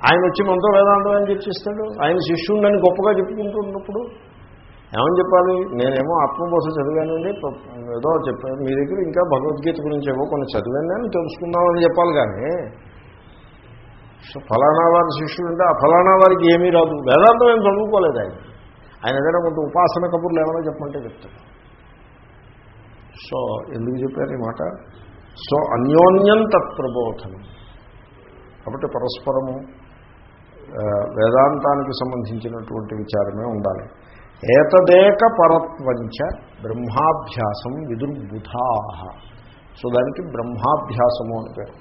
ఆయన వచ్చి మనతో వేదాంతం ఏం చర్చిస్తాడు? ఆయన శిష్యుడిని గొప్పగా చెప్పుకుంటున్నప్పుడు ఏమని చెప్పాలి? నేనేమో ఆత్మబోధ చదివానండి. ఏదో చెప్పాను మీ దగ్గర ఇంకా భగవద్గీత గురించి ఏవో కొన్ని చదివాను తెలుసుకుందామని చెప్పాలి కానీ సో ఫలానా వారి శిష్యుడు అంటే ఆ ఫలానా వారికి ఏమీ రాదు. వేదాంతం ఏం చదువుకోలేదు ఆయన. ఆయన ఏదైనా కొంత ఉపాసన కబుర్లు ఏమైనా చెప్పమంటే చెప్తాడు. సో ఎందుకు చెప్పారు ఈ మాట? సో అన్యోన్యం తత్ప్రబోధనం కాబట్టి పరస్పరము వేదాంతానికి సంబంధించినటువంటి విచారమే ఉండాలి. ఏతదేక పరత్వంచ బ్రహ్మాభ్యాసం విదుర్బుధా. సో దానికి బ్రహ్మాభ్యాసము అని పేరు.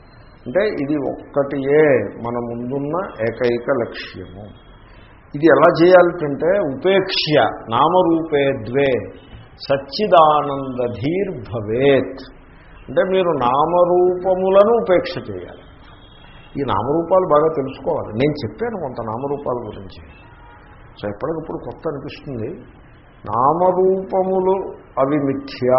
అంటే ఇది ఒక్కటియే మన ముందున్న ఏకైక లక్ష్యము. ఇది ఎలా చేయాలంటే ఉపేక్ష్య నామరూపే ద్వే సచ్చిదానందధీర్భవేత్. అంటే మీరు నామరూపములను ఉపేక్ష చేయాలి. ఈ నామరూపాలు బాగా తెలుసుకోవాలి. నేను చెప్పాను కొంత నామరూపాల గురించి. సో ఎప్పటికప్పుడు కొత్త అనిపిస్తుంది. నామరూపములు అవి మిథ్య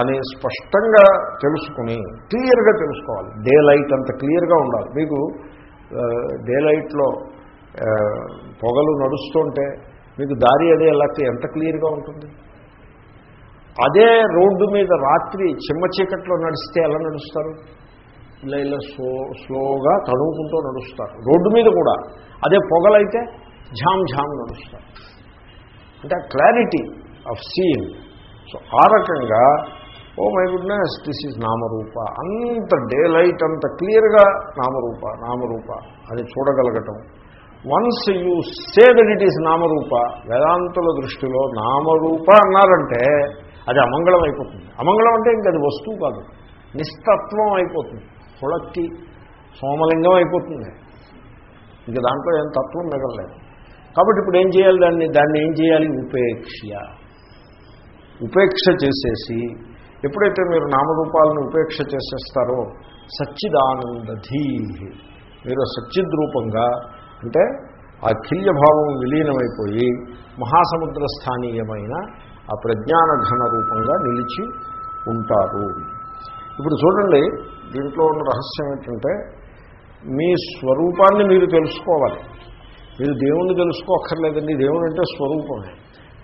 అని స్పష్టంగా తెలుసుకుని క్లియర్గా తెలుసుకోవాలి. డే లైట్ అంత క్లియర్గా ఉండాలి. మీకు డే లైట్లో పొగలు నడుస్తుంటే మీకు దారి అదే ఎలా ఎంత క్లియర్గా ఉంటుంది? అదే రోడ్డు మీద రాత్రి చిమ్మ చీకట్లో నడిస్తే ఎలా నడుస్తారు? ఇలా ఇలా స్లో స్లోగా తడుముకుంటూ నడుస్తారు. రోడ్డు మీద కూడా. అదే పొగలైతే ఝామ్ ఝామ్ నడుస్తారు అంటే క్లారిటీ ఆఫ్ సీన్ సో ఆ రకంగా oh my goodness this is నామరూప. అంత డే లైట్ అంత క్లియర్గా నామరూప నామరూప. అది చూడగలగటం. Once you say that it is నామరూప వేదాంతుల దృష్టిలో నామరూప అన్నారంటే అది అమంగళం అయిపోతుంది. అమంగళం అంటే ఇంక అది వస్తువు కాదు. నిస్తత్వం అయిపోతుంది. హుళక్కి సోమలింగం అయిపోతుంది. ఇంక దాంట్లో ఏం తత్వం మిగలలేదు. కాబట్టి ఇప్పుడు ఏం చేయాలి దాన్ని? దాన్ని ఏం చేయాలి? ఉపేక్ష. ఉపేక్ష చేసేసి ఎప్పుడైతే మీరు నామరూపాలను ఉపేక్ష చేసేస్తారో సచ్చిదానందధీ మీరు సచ్చిద్రూపంగా అంటే ఆ కిల్యభావం విలీనమైపోయి మహాసముద్ర స్థానీయమైన ఆ ప్రజ్ఞాన ఘన రూపంగా నిలిచి ఉంటారు. ఇప్పుడు చూడండి దీంట్లో ఉన్న రహస్యం ఏంటంటే మీ స్వరూపాన్ని మీరు తెలుసుకోవాలి. మీరు దేవుణ్ణి తెలుసుకోక్కర్లేదండి. దేవుడు అంటే స్వరూపమే.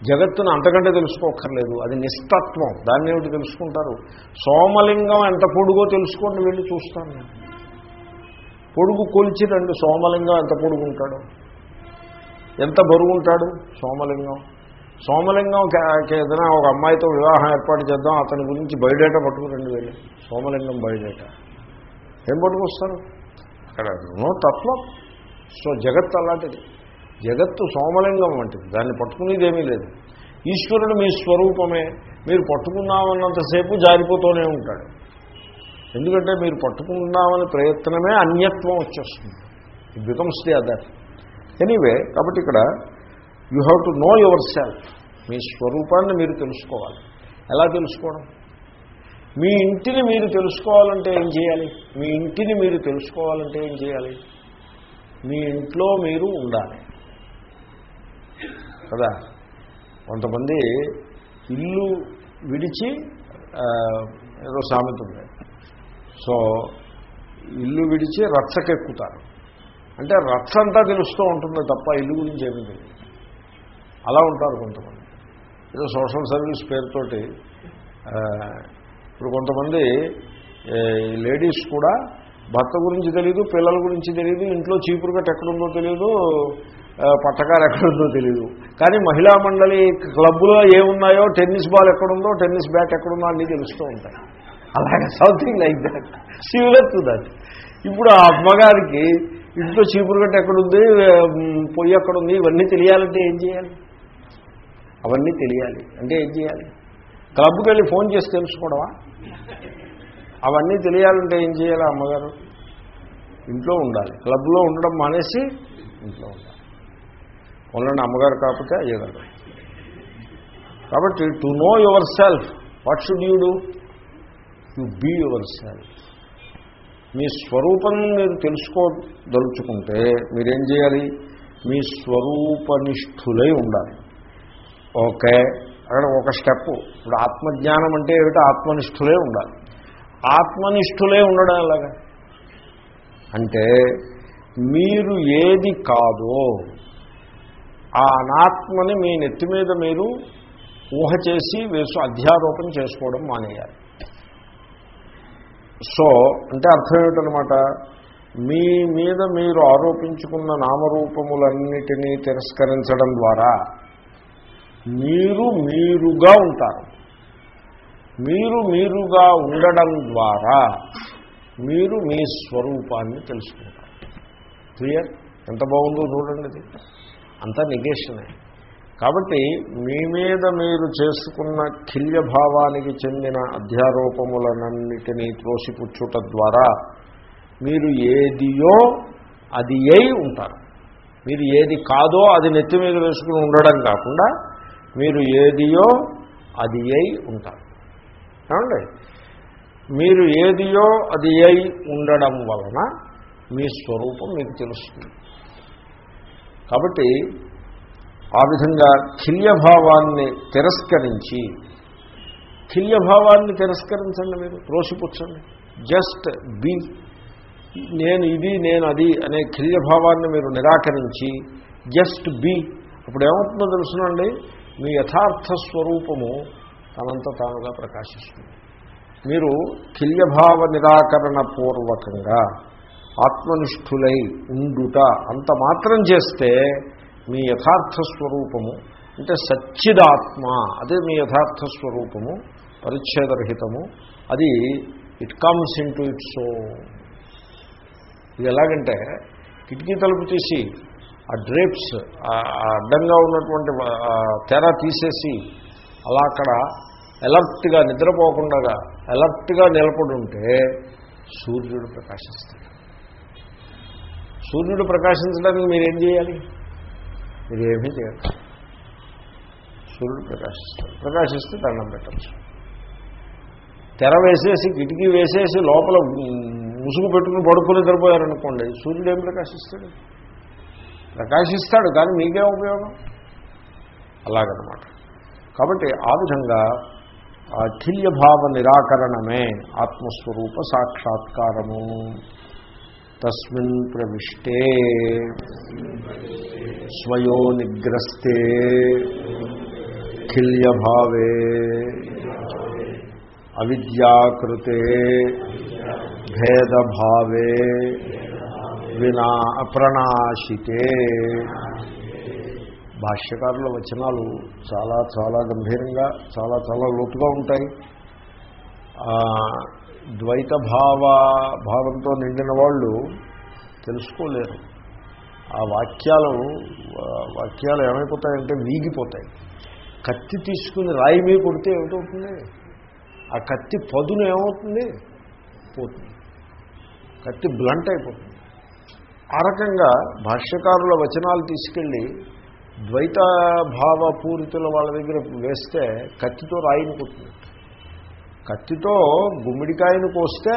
జగత్తును అంతకంటే తెలుసుకోక్కర్లేదు. అది నిస్తత్వం దాన్ని ఏమిటి తెలుసుకుంటారు? సోమలింగం ఎంత పొడుగో తెలుసుకోండి వెళ్ళి చూస్తాను నేను. పొడుగు కొలిచిరండి సోమలింగం ఎంత పొడుగు ఉంటాడు ఎంత బరువు ఉంటాడు సోమలింగం సోమలింగం ఏదైనా ఒక అమ్మాయితో వివాహం ఏర్పాటు చేద్దాం అతని గురించి బయడేట పట్టుకురండి వెళ్ళి. సోమలింగం బయడేట. ఏం పట్టుకొస్తారు? అక్కడ నో తత్వం. సో జగత్తు అలాంటిది. జగత్తు సోమలింగం వంటిది. దాన్ని పట్టుకునేదేమీ లేదు. ఈశ్వరుడు మీ స్వరూపమే. మీరు పట్టుకున్నామన్నంతసేపు జారిపోతూనే ఉంటాడు. ఎందుకంటే మీరు పట్టుకుందామని ప్రయత్నమే అన్యత్వం వచ్చేస్తుంది. It becomes the other anyway కాబట్టి ఇక్కడ you have to know yourself మీ స్వరూపాన్ని మీరు తెలుసుకోవాలి. ఎలా తెలుసుకోవడం? మీ ఇంటిని మీరు తెలుసుకోవాలంటే ఏం చేయాలి? మీ ఇంటిని మీరు తెలుసుకోవాలంటే ఏం చేయాలి? మీ ఇంట్లో మీరు ఉండాలి. కదా? కొంతమంది ఇల్లు విడిచి ఏదో సామెత ఉంది. సో ఇల్లు విడిచి రచ్చకెక్కుతారు అంటే రచ్చ అంతా తెలుస్తూ ఉంటుంది తప్ప ఇల్లు గురించి ఏమీ తెలియదు. అలా ఉంటారు కొంతమంది. ఏదో సోషల్ సర్వీస్ పేరుతోటి ఇప్పుడు కొంతమంది లేడీస్ కూడా భర్త గురించి తెలియదు పిల్లల గురించి తెలియదు ఇంట్లో చీపురు గట్ట ఎక్కడుందో తెలియదు పట్టకారు ఎక్కడుందో తెలియదు కానీ మహిళా మండలి క్లబ్లో ఏమున్నాయో టెన్నిస్ బాల్ ఎక్కడుందో టెన్నిస్ బ్యాట్ ఎక్కడుందో అన్నీ తెలుస్తూ ఉంటాయి. అలాగే something like that similar to ఇప్పుడు ఆ అమ్మగారికి ఇంట్లో చీపురు గట్ట ఎక్కడుంది పొయ్యి ఎక్కడుంది ఇవన్నీ తెలియాలంటే ఏం చేయాలి? అవన్నీ తెలియాలి. అంటే ఏం చేయాలి? క్లబ్కి వెళ్ళి ఫోన్ చేసి తెలుసుకోవడమా? అవన్నీ తెలియాలంటే ఏం చేయాలి అమ్మగారు? ఇంట్లో ఉండాలి. క్లబ్లో ఉండడం మానేసి ఇంట్లో ఉండాలి. ఉండండి అమ్మగారు కాకపోతే అయ్యగారు కాబట్టి to know yourself what should you do you be yourself మీ స్వరూపం మీరు తెలుసుకోదలుచుకుంటే మీరేం చేయాలి? మీ స్వరూపనిష్ఠులై ఉండాలి. ఓకే. అక్కడ ఒక స్టెప్. ఇప్పుడు ఆత్మజ్ఞానం అంటే ఏమిటి? ఆత్మనిష్ఠులే ఉండాలి. ఆత్మనిష్ఠులే ఉండడం ఎలాగా? అంటే మీరు ఏది కాదో ఆ అనాత్మని మీ నెత్తి మీద మీరు ఊహ చేసి వేసు అధ్యారోపణ చేసుకోవడం మానేయాలి. సో అంటే అర్థం ఏమిటనమాట మీ మీద మీరు ఆరోపించుకున్న నామరూపములన్నిటినీ తిరస్కరించడం ద్వారా మీరు మీరుగా ఉంటారు. మీరు మీరుగా ఉండడం ద్వారా మీరు మీ స్వరూపాన్ని తెలుసుకుంటారు. క్లియర్ ఎంత బాగుందో చూడండి ఇది అంతా నిగేషనే కాబట్టి మీ మీద మీరు చేసుకున్న కిల్యభావానికి చెందిన అధ్యారోపములనన్నిటినీ త్రోసిపుచ్చుట ద్వారా మీరు ఏదియో అది అయి ఉంటారు. మీరు ఏది కాదో అది నెత్తి మీద వేసుకుని ఉండడం కాకుండా మీరు ఏదియో అది అయి ఉంటారు. ఏమండి? మీరు ఏదియో అది అయి ఉండడం వలన మీ స్వరూపం మీకు తెలుస్తుంది. కాబట్టి ఆ విధంగా కిల్యభావాన్ని తిరస్కరించి కిల్యభావాన్ని తిరస్కరించండి మీరు త్రోసిపుచ్చండి. జస్ట్ బి నేను ఇది నేను అది అనే కిల్యభావాన్ని మీరు నిరాకరించి జస్ట్ బీ. అప్పుడు ఏమవుతుందో తెలుసునండి? మీ యథార్థ స్వరూపము తనంత తానుగా ప్రకాశిస్తుంది. మీరు కిల్యభావ నిరాకరణ పూర్వకంగా ఆత్మనిష్ఠులై ఉండుట అంత మాత్రం చేస్తే మీ యథార్థ స్వరూపము అంటే సచ్చిదాత్మ అదే మీ యథార్థ స్వరూపము పరిచ్ఛేదరహితము అది it comes into its so ఇది ఎలాగంటే కిటికీ తలుపు తీసి ఆ డ్రేప్స్ అడ్డంగా ఉన్నటువంటి తెర తీసేసి అలా అక్కడ ఎలర్ట్గా నిద్రపోకుండా ఎలర్ట్గా నిలబడి ఉంటే సూర్యుడు ప్రకాశిస్తాడు. సూర్యుడు ప్రకాశించడానికి మీరేం చేయాలి? మీరేమీ చేయాలి సూర్యుడు ప్రకాశిస్తాడు. ప్రకాశిస్తే దండం పెట్టచ్చు. తెర వేసేసి కిటికీ వేసేసి లోపల ముసుగు పెట్టుకుని పడుకుని నిద్రపోయారనుకోండి సూర్యుడు ఏం ప్రకాశిస్తాడు? ప్రకాశిస్తాడు కానీ మీకేం ఉపయోగం? అలాగనమాట. కాబట్టి ఆ విధంగా అఖిల్యభావ నిరాకరణమే ఆత్మస్వరూప సాక్షాత్కారము తస్మిన్ ప్రవిష్టే స్వయో నిగ్రస్తే ఖిల్యభావే అవిద్యాకృతే భేదభావే వినా అప్రణాశితే భాష్యకారుల వచనాలు చాలా చాలా గంభీరంగా చాలా చాలా లోతుగా ఉంటాయి. ద్వైత భావ భావంతో నిండిన వాళ్ళు తెలుసుకోలేరు. ఆ వాక్యాలు వాక్యాలు ఏమైపోతాయంటే వీగిపోతాయి. కత్తి తీసుకుని రాయి మీద కొడితే ఏమిటవుతుంది? ఆ కత్తి పదును ఏమవుతుంది? పోతుంది. కత్తి బ్లంట్ అయిపోతుంది. ఆ రకంగా భాష్యకారుల వచనాలు తీసుకెళ్ళి ద్వైత భావ పూరితుల వాళ్ళ దగ్గర వేస్తే కత్తితో రాయిని కొట్టినట్టు కత్తితో గుమ్మిడికాయను కోస్తే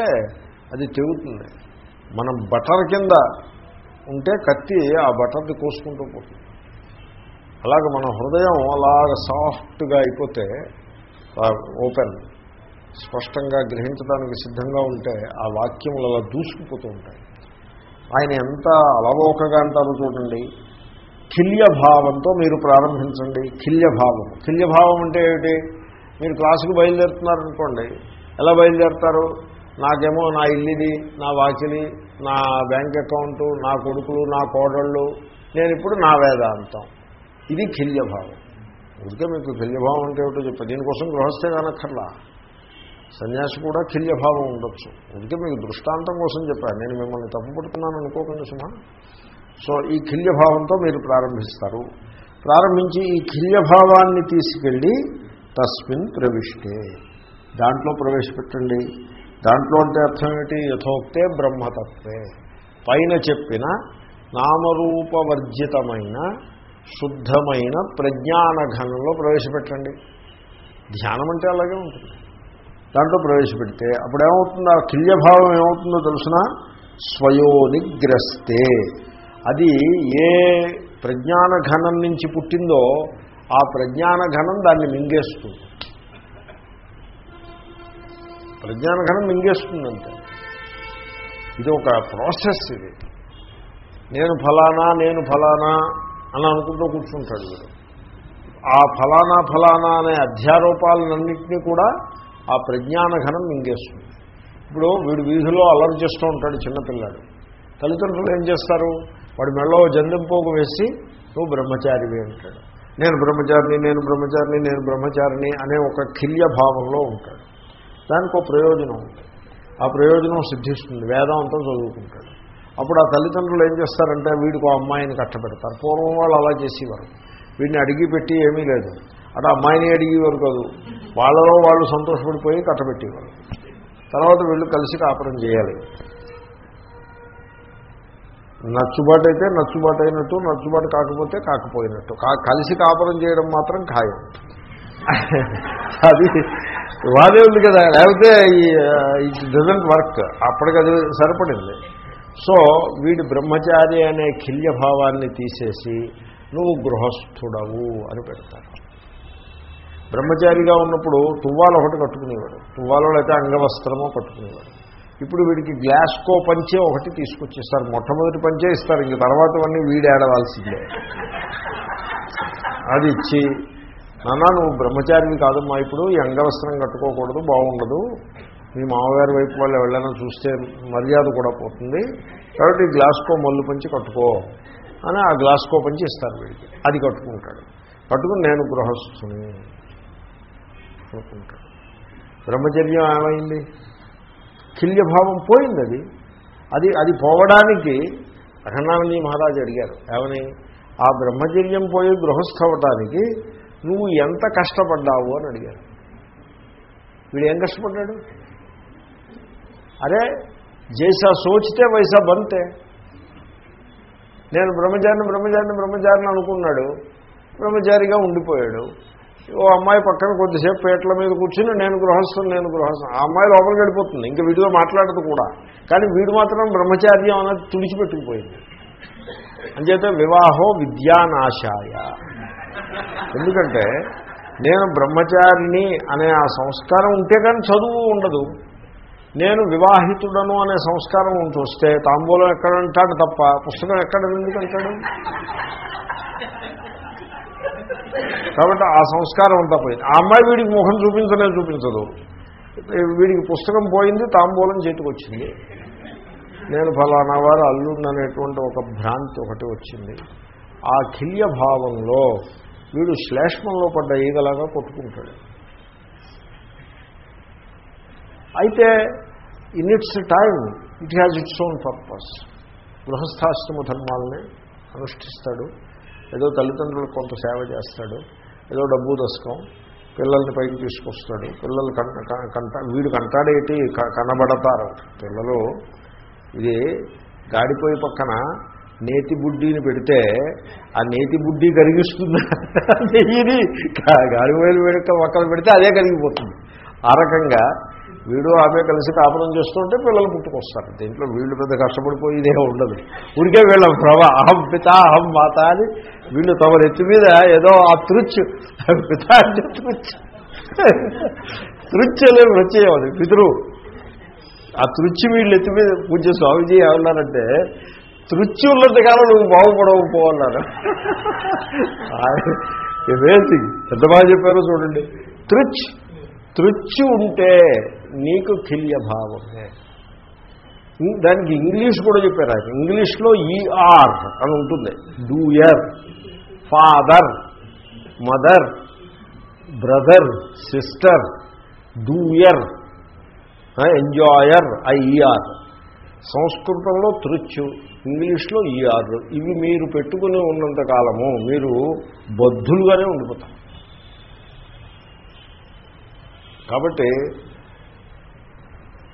అది తెగుతుంది. మనం బటర్ కింద ఉంటే కత్తి ఆ బటర్ని కోసుకుంటూ పోతుంది. అలాగ మన హృదయం అలాగ సాఫ్ట్గా అయిపోతే ఓపెన్ స్పష్టంగా గ్రహించడానికి సిద్ధంగా ఉంటే ఆ వాక్యములు అలా దూసుకుపోతూ ఉంటాయి. ఆయన ఎంత అలవోకగా అంటారో చూడండి. కిల్యభావంతో మీరు ప్రారంభించండి. కిల్యభావం కిల్యభావం అంటే ఏమిటి? మీరు క్లాసుకు బయలుదేరుతున్నారనుకోండి. ఎలా బయలుదేరుతారు? నాకేమో నా ఇల్లుది నా వాకిలి నా బ్యాంక్ అకౌంటు నా కొడుకులు నా కోడళ్ళు. నేను ఇప్పుడు నా వేదాంతం. ఇది కిల్యభావం అందుకే మీకు కిల్యభావం అంటే ఏమిటో చెప్పారు దీనికోసం గృహస్థే కానక్కర్లా. సన్యాసి కూడా కిల్యభావం ఉండొచ్చు. అందుకే మీకు దృష్టాంతం కోసం చెప్పాను. నేను మిమ్మల్ని తప్పుపడుతున్నాను అనుకోకండి సుమా. సో ఈ కిల్యభావంతో మీరు ప్రారంభిస్తారు. ప్రారంభించి ఈ కిల్యభావాన్ని తీసుకెళ్ళి తస్మిన్ ప్రవిష్టే. దాంట్లో ప్రవేశపెట్టండి. దాంట్లో అంటే అర్థం ఏమిటి? యథోక్తే బ్రహ్మతత్వే. పైన చెప్పిన నామరూపవర్జితమైన శుద్ధమైన ప్రజ్ఞానఘనంలో ప్రవేశపెట్టండి. ధ్యానం అంటే అలాగే ఉంటుంది. దాంట్లో ప్రవేశపెడితే అప్పుడేమవుతుంది? ఆ కిల్యభావం ఏమవుతుందో తెలుసిన? స్వయోనిగ్రస్తే. అది ఏ ప్రజ్ఞాన ఘనం నుంచి పుట్టిందో ఆ ప్రజ్ఞాన ఘనం దాన్ని మింగేస్తుంది. ప్రజ్ఞాన ఘనం మింగేస్తుందంటే. ఇది ఒక ప్రాసెస్ ఇది. నేను ఫలానా నేను ఫలానా అని అనుకుంటూ కూర్చుంటాడు వీడు. ఆ ఫలానా ఫలానా అనే అధ్యారోపాలన్నింటినీ కూడా ఆ ప్రజ్ఞాన ఘనం మింగేస్తుంది. ఇప్పుడు వీడు వీధిలో అలర్ట్ చేస్తూ ఉంటాడు చిన్నపిల్లాడు. తల్లిదండ్రులు ఏం చేస్తారు? వాడి మెళ్ళో జందెంపోగు వేసి నువ్వు బ్రహ్మచారివి అంటాడు. నేను బ్రహ్మచారిని నేను బ్రహ్మచారిని నేను బ్రహ్మచారిని అనే ఒక కిల్య భావంలో ఉంటాడు. దానికి ఒక ప్రయోజనం ఉంది ఆ ప్రయోజనం సిద్ధిస్తుంది. వేదాంతం చదువుకుంటాడు. అప్పుడు ఆ తల్లిదండ్రులు ఏం చేస్తారంటే వీడికి ఆ అమ్మాయిని కట్టబెడతారు. పూర్వం వాళ్ళు అలా చేసేవారు. వీడిని అడిగి పెట్టి ఏమీ లేదు. అటు అమ్మాయిని అడిగేవారు కాదు. వాళ్ళలో వాళ్ళు సంతోషపడిపోయి కట్టబెట్టేవారు. తర్వాత వీళ్ళు కలిసి కాపురం చేయాలి. నచ్చుబాటు అయితే నచ్చుబాటు అయినట్టు నచ్చుబాటు కాకపోతే కాకపోయినట్టు. కా కలిసి కాపురం చేయడం మాత్రం ఖాయం. అది వాదే ఉంది కదా. లేకపోతే ఇట్ డజంట్ వర్క్ అప్పటికి అది సరిపడింది. సో వీడి బ్రహ్మచారి అనే కిల్య భావాన్ని తీసేసి నువ్వు గృహస్థుడవు అని పెడతారు. బ్రహ్మచారిగా ఉన్నప్పుడు తువ్వాలు ఒకటి కట్టుకునేవాడు. తువ్వాలో అయితే అంగవస్త్రమో కట్టుకునేవాడు. ఇప్పుడు వీడికి గ్లాస్కో పంచే ఒకటి తీసుకొచ్చేస్తారు. మొట్టమొదటి పంచే ఇస్తారు. ఇంక తర్వాత అన్నీ వీడేడవలసిందే అది ఇచ్చి నాన్న నువ్వు బ్రహ్మచారిని కాదమ్మా. ఇప్పుడు ఈ అంగవస్త్రం కట్టుకోకూడదు బాగుండదు. మీ మామగారి వైపు వాళ్ళు ఎవరైనా చూస్తే మర్యాద కూడా పోతుంది. కాబట్టి గ్లాస్కో మల్లు పంచి కట్టుకో అని ఆ గ్లాస్కో పంచి ఇస్తారు వీడికి. అది కట్టుకుంటాడు. కట్టుకుని నేను గృహస్థుని. అనుకుంటాడు బ్రహ్మచర్యం ఏమైంది? కిల్యభావం పోయింది అది అది అది పోవడానికి అఖండానందీ మహారాజు అడిగారు ఏమని? ఆ బ్రహ్మచర్యం పోయి గృహస్థవటానికి నువ్వు ఎంత కష్టపడ్డావు అని అడిగారు. వీడు ఏం కష్టపడ్డాడు? అరే జైసా సోచితే వైసా బంతే. నేను బ్రహ్మచారిని బ్రహ్మచారిని బ్రహ్మచారిని అనుకున్నాడు. బ్రహ్మచారిగా ఉండిపోయాడు. ఓ అమ్మాయి పక్కన కొద్దిసేపు పేట్ల మీద కూర్చుని నేను గృహస్థం నేను గృహస్థం. ఆ అమ్మాయి లోపలికి వెళ్ళిపోతుంది. ఇంకా వీడితో మాట్లాడదు కూడా. కానీ వీడు మాత్రం బ్రహ్మచార్యం అనేది తుడిచిపెట్టుకుపోయింది. అంచేత వివాహో విద్యానాశాయ. ఎందుకంటే నేను బ్రహ్మచారిని అనే ఆ సంస్కారం ఉంటే కానీ చదువు ఉండదు. నేను వివాహితుడను అనే సంస్కారం ఉంటూ వస్తే తాంబూలం ఎక్కడ అంటాడు తప్ప పుస్తకం ఎక్కడ ఎందుకంటాడు కాబట్టి ఆ సంస్కారం అంతా పోయింది. ఆ అమ్మాయి వీడికి ముఖం చూపించలే చూపించదు. వీడికి పుస్తకం పోయింది తాంబూలం చేతికొచ్చింది నేను ఫలానా వారు అల్లుడు అనేటువంటి ఒక భ్రాంతి ఒకటి వచ్చింది. ఆ కిల్య భావంలో వీడు శ్లేష్మంలో పడ్డ ఈగలాగా కొట్టుకుంటాడు. అయితే in its time it has its own purpose గృహస్థాశ్రమ ధర్మాలని అనుష్ఠిస్తాడు. ఏదో తల్లిదండ్రులకు కొంత సేవ చేస్తాడు ఏదో డబ్బు దశకం పిల్లల్ని పైకి తీసుకొస్తాడు పిల్లలు కంట వీడు కంటాడేటి? కనబడతారు. పిల్లలు ఇది గాడిపోయి పక్కన నేతి బుడ్డిని పెడితే ఆ నేతి బుడ్డి కరిగిస్తుంది. ఇది గాడిపోయిన పెడితే ఒక్కలు పెడితే అదే కరిగిపోతుంది. ఆ రకంగా వీడు ఆమె కలిసి కాపురం చేస్తుంటే పిల్లలు పుట్టుకొస్తారు. దీంట్లో వీళ్ళు పెద్ద కష్టపడిపోయిదే ఉండదు. ఊరికే వీళ్ళ ప్రభా అహం పిత అహం మాత అని వీళ్ళు తమ ఎత్తి మీద ఏదో ఆ తృచ్చు పిత అంటే తృచ్చు తృచ్చలే వచ్చేయదు పితరు ఆ తృచ్చి వీళ్ళు ఎత్తి మీద పూజ స్వామిజీ ఏమన్నారంటే తృచ్చి ఉన్నంత కాలం నువ్వు బాగుపడవు పోవన్నారు అమేజింగ్ ఎంత బాగా చెప్పారో చూడండి. తృచ్ తృచ్చి ఉంటే నీకు కిల్యభావమే దానికి ఇంగ్లీష్ కూడా చెప్పారు ఆయన. ఇంగ్లీష్లో ఈఆర్ అని ఉంటుంది. Doer father mother brother sister doer enjoyer IR. సంస్కృతంలో తృచ్చు ఇంగ్లీష్లో ఈఆర్ ఇవి మీరు పెట్టుకుని ఉన్నంత కాలము మీరు బద్ధులుగానే ఉండిపోతారు. కాబట్టి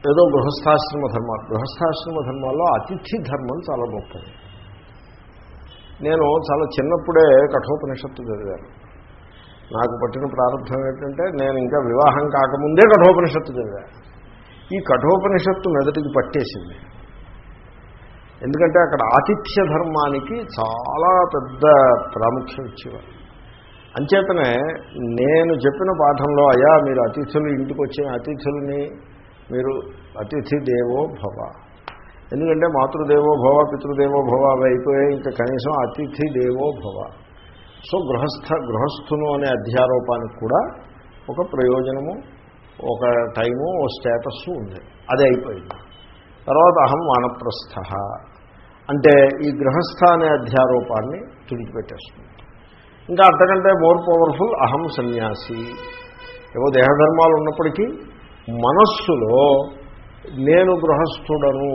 ఏదో గృహస్థాశ్రమ ధర్మాలు. గృహస్థాశ్రమ ధర్మాల్లో అతిథి ధర్మం చాలా గొప్పది. నేను చాలా చిన్నప్పుడే కఠోపనిషత్తు చదివాను. నాకు పట్టిన ప్రారంభం ఏంటంటే నేను ఇంకా వివాహం కాకముందే కఠోపనిషత్తు చదివాను. ఈ కఠోపనిషత్తు మెదటికి పట్టేసింది. ఎందుకంటే అక్కడ ఆతిథ్య ధర్మానికి చాలా పెద్ద ప్రాముఖ్యం ఇచ్చేవారు. అంచేతనే నేను చెప్పిన పాఠంలో అయ్యా మీరు అతిథులు ఇంటికి వచ్చిన అతిథుల్ని మీరు అతిథి దేవో భవ. ఎందుకంటే మాతృదేవో భవ పితృదేవో భవ అవి అయిపోయాయి ఇంకా కనీసం అతిథి దేవో భవ. సో గృహస్థ గృహస్థును అనే అధ్యారోపానికి కూడా ఒక ప్రయోజనము ఒక టైము ఓ స్టేటస్ ఉంది. అది అయిపోయింది. తర్వాత అహం వానప్రస్థ. అంటే ఈ గృహస్థ అనే అధ్యారోపాన్ని తుడిచిపెట్టేస్తుంది. ఇంకా అంతకంటే మోర్ పవర్ఫుల్ అహం సన్యాసి. ఏవో దేహధర్మాలు ఉన్నప్పటికీ మనస్సులో నేను గృహస్థుడను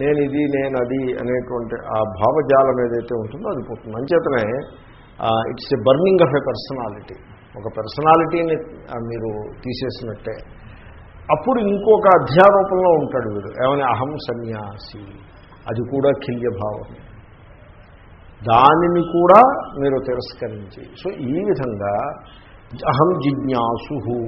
నేను ఇది నేను అది అనేటువంటి ఆ భావజాలం ఏదైతే ఉంటుందో అది పోతుంది. అంచేతనే it's a burning of a personality ఒక పర్సనాలిటీని మీరు తీసేసినట్టే. అప్పుడు ఇంకొక అధ్యారూపంలో ఉంటాడు వీడు. ఏమని? అహం సన్యాసి. అది కూడా కిల్య భావమే దానిని కూడా మీరు తిరస్కరించి. సో ఈ విధంగా అహం జిజ్ఞాసు.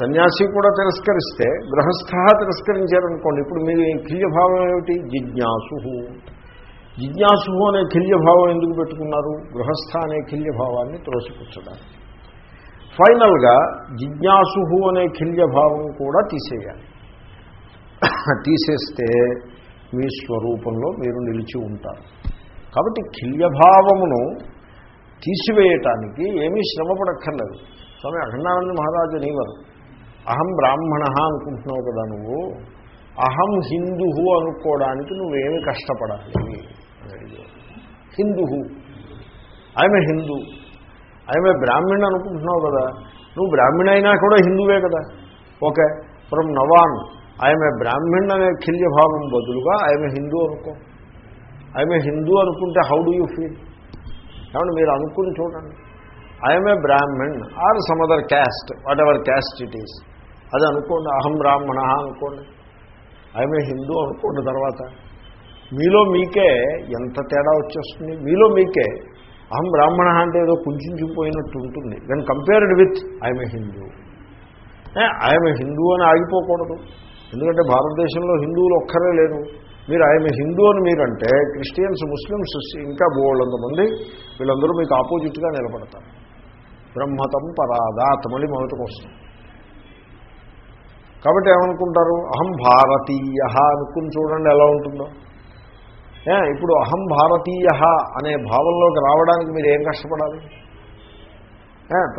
సన్యాసి కూడా తిరస్కరిస్తే గృహస్థ తిరస్కరించారనుకోండి ఇప్పుడు మీ కిల్యభావం ఏమిటి? జిజ్ఞాసు. జిజ్ఞాసు అనే కిల్యభావం ఎందుకు పెట్టుకున్నారు? గృహస్థ అనే కిల్యభావాన్ని త్రోసిపుచ్చడానికి. ఫైనల్గా జిజ్ఞాసు అనే కిల్యభావం కూడా తీసేయాలి. తీసేస్తే మీ స్వరూపంలో మీరు నిలిచి ఉంటారు. కాబట్టి కిల్యభావమును తీసివేయటానికి ఏమీ శ్రమపడక్కర్లేదు. స్వామి అఖండానంద మహారాజు నీవరు అహం బ్రాహ్మణ అనుకుంటున్నావు కదా నువ్వు అహం హిందూ అనుకోవడానికి నువ్వేమి కష్టపడాలి అని అడిగాడు హిందూ ఆమె హిందూ ఆమె బ్రాహ్మణ్ అనుకుంటున్నావు కదా నువ్వు బ్రాహ్మణ అయినా కూడా హిందువే కదా. ఓకే ఫ్రమ్ నవాన్ ఆమె బ్రాహ్మణ్ అనే కిల్యభావం బదులుగా ఆమె హిందూ అనుకో. ఆమె హిందూ అనుకుంటే హౌ డూ యూ ఫీల్ కాబట్టి మీరు అనుకుని చూడండి. I'm a Brahmin or some other caste whatever caste it is అది అనుకోండి అహం బ్రాహ్మణ అనుకోండి. ఐఎమ్ ఏ హిందూ అనుకోండి తర్వాత. మీలో మీకే ఎంత తేడా వచ్చేస్తుంది? మీలో మీకే అహం బ్రాహ్మణ అంటే ఏదో కుంచుకుపోయినట్టు ఉంటుంది. Then compared with I'm a Hindu I'm a Hindu అని ఆగిపోకూడదు. ఎందుకంటే భారతదేశంలో హిందువులు ఒక్కరే లేరు. మీరు ఆయన హిందూ అని మీరంటే క్రిస్టియన్స్ ముస్లిమ్స్ ఇంకా బోళ్ళంత మంది వీళ్ళందరూ మీకు ఆపోజిట్గా నిలబడతారు. బ్రహ్మతం పరాదాత్ మళ్ళీ మొదటికి వస్తుంది. కాబట్టి ఏమనుకుంటారు? అహం భారతీయ అనుకుని చూడండి ఎలా ఉంటుందో. ఇప్పుడు అహం భారతీయ అనే భావంలోకి రావడానికి మీరు ఏం కష్టపడాలి?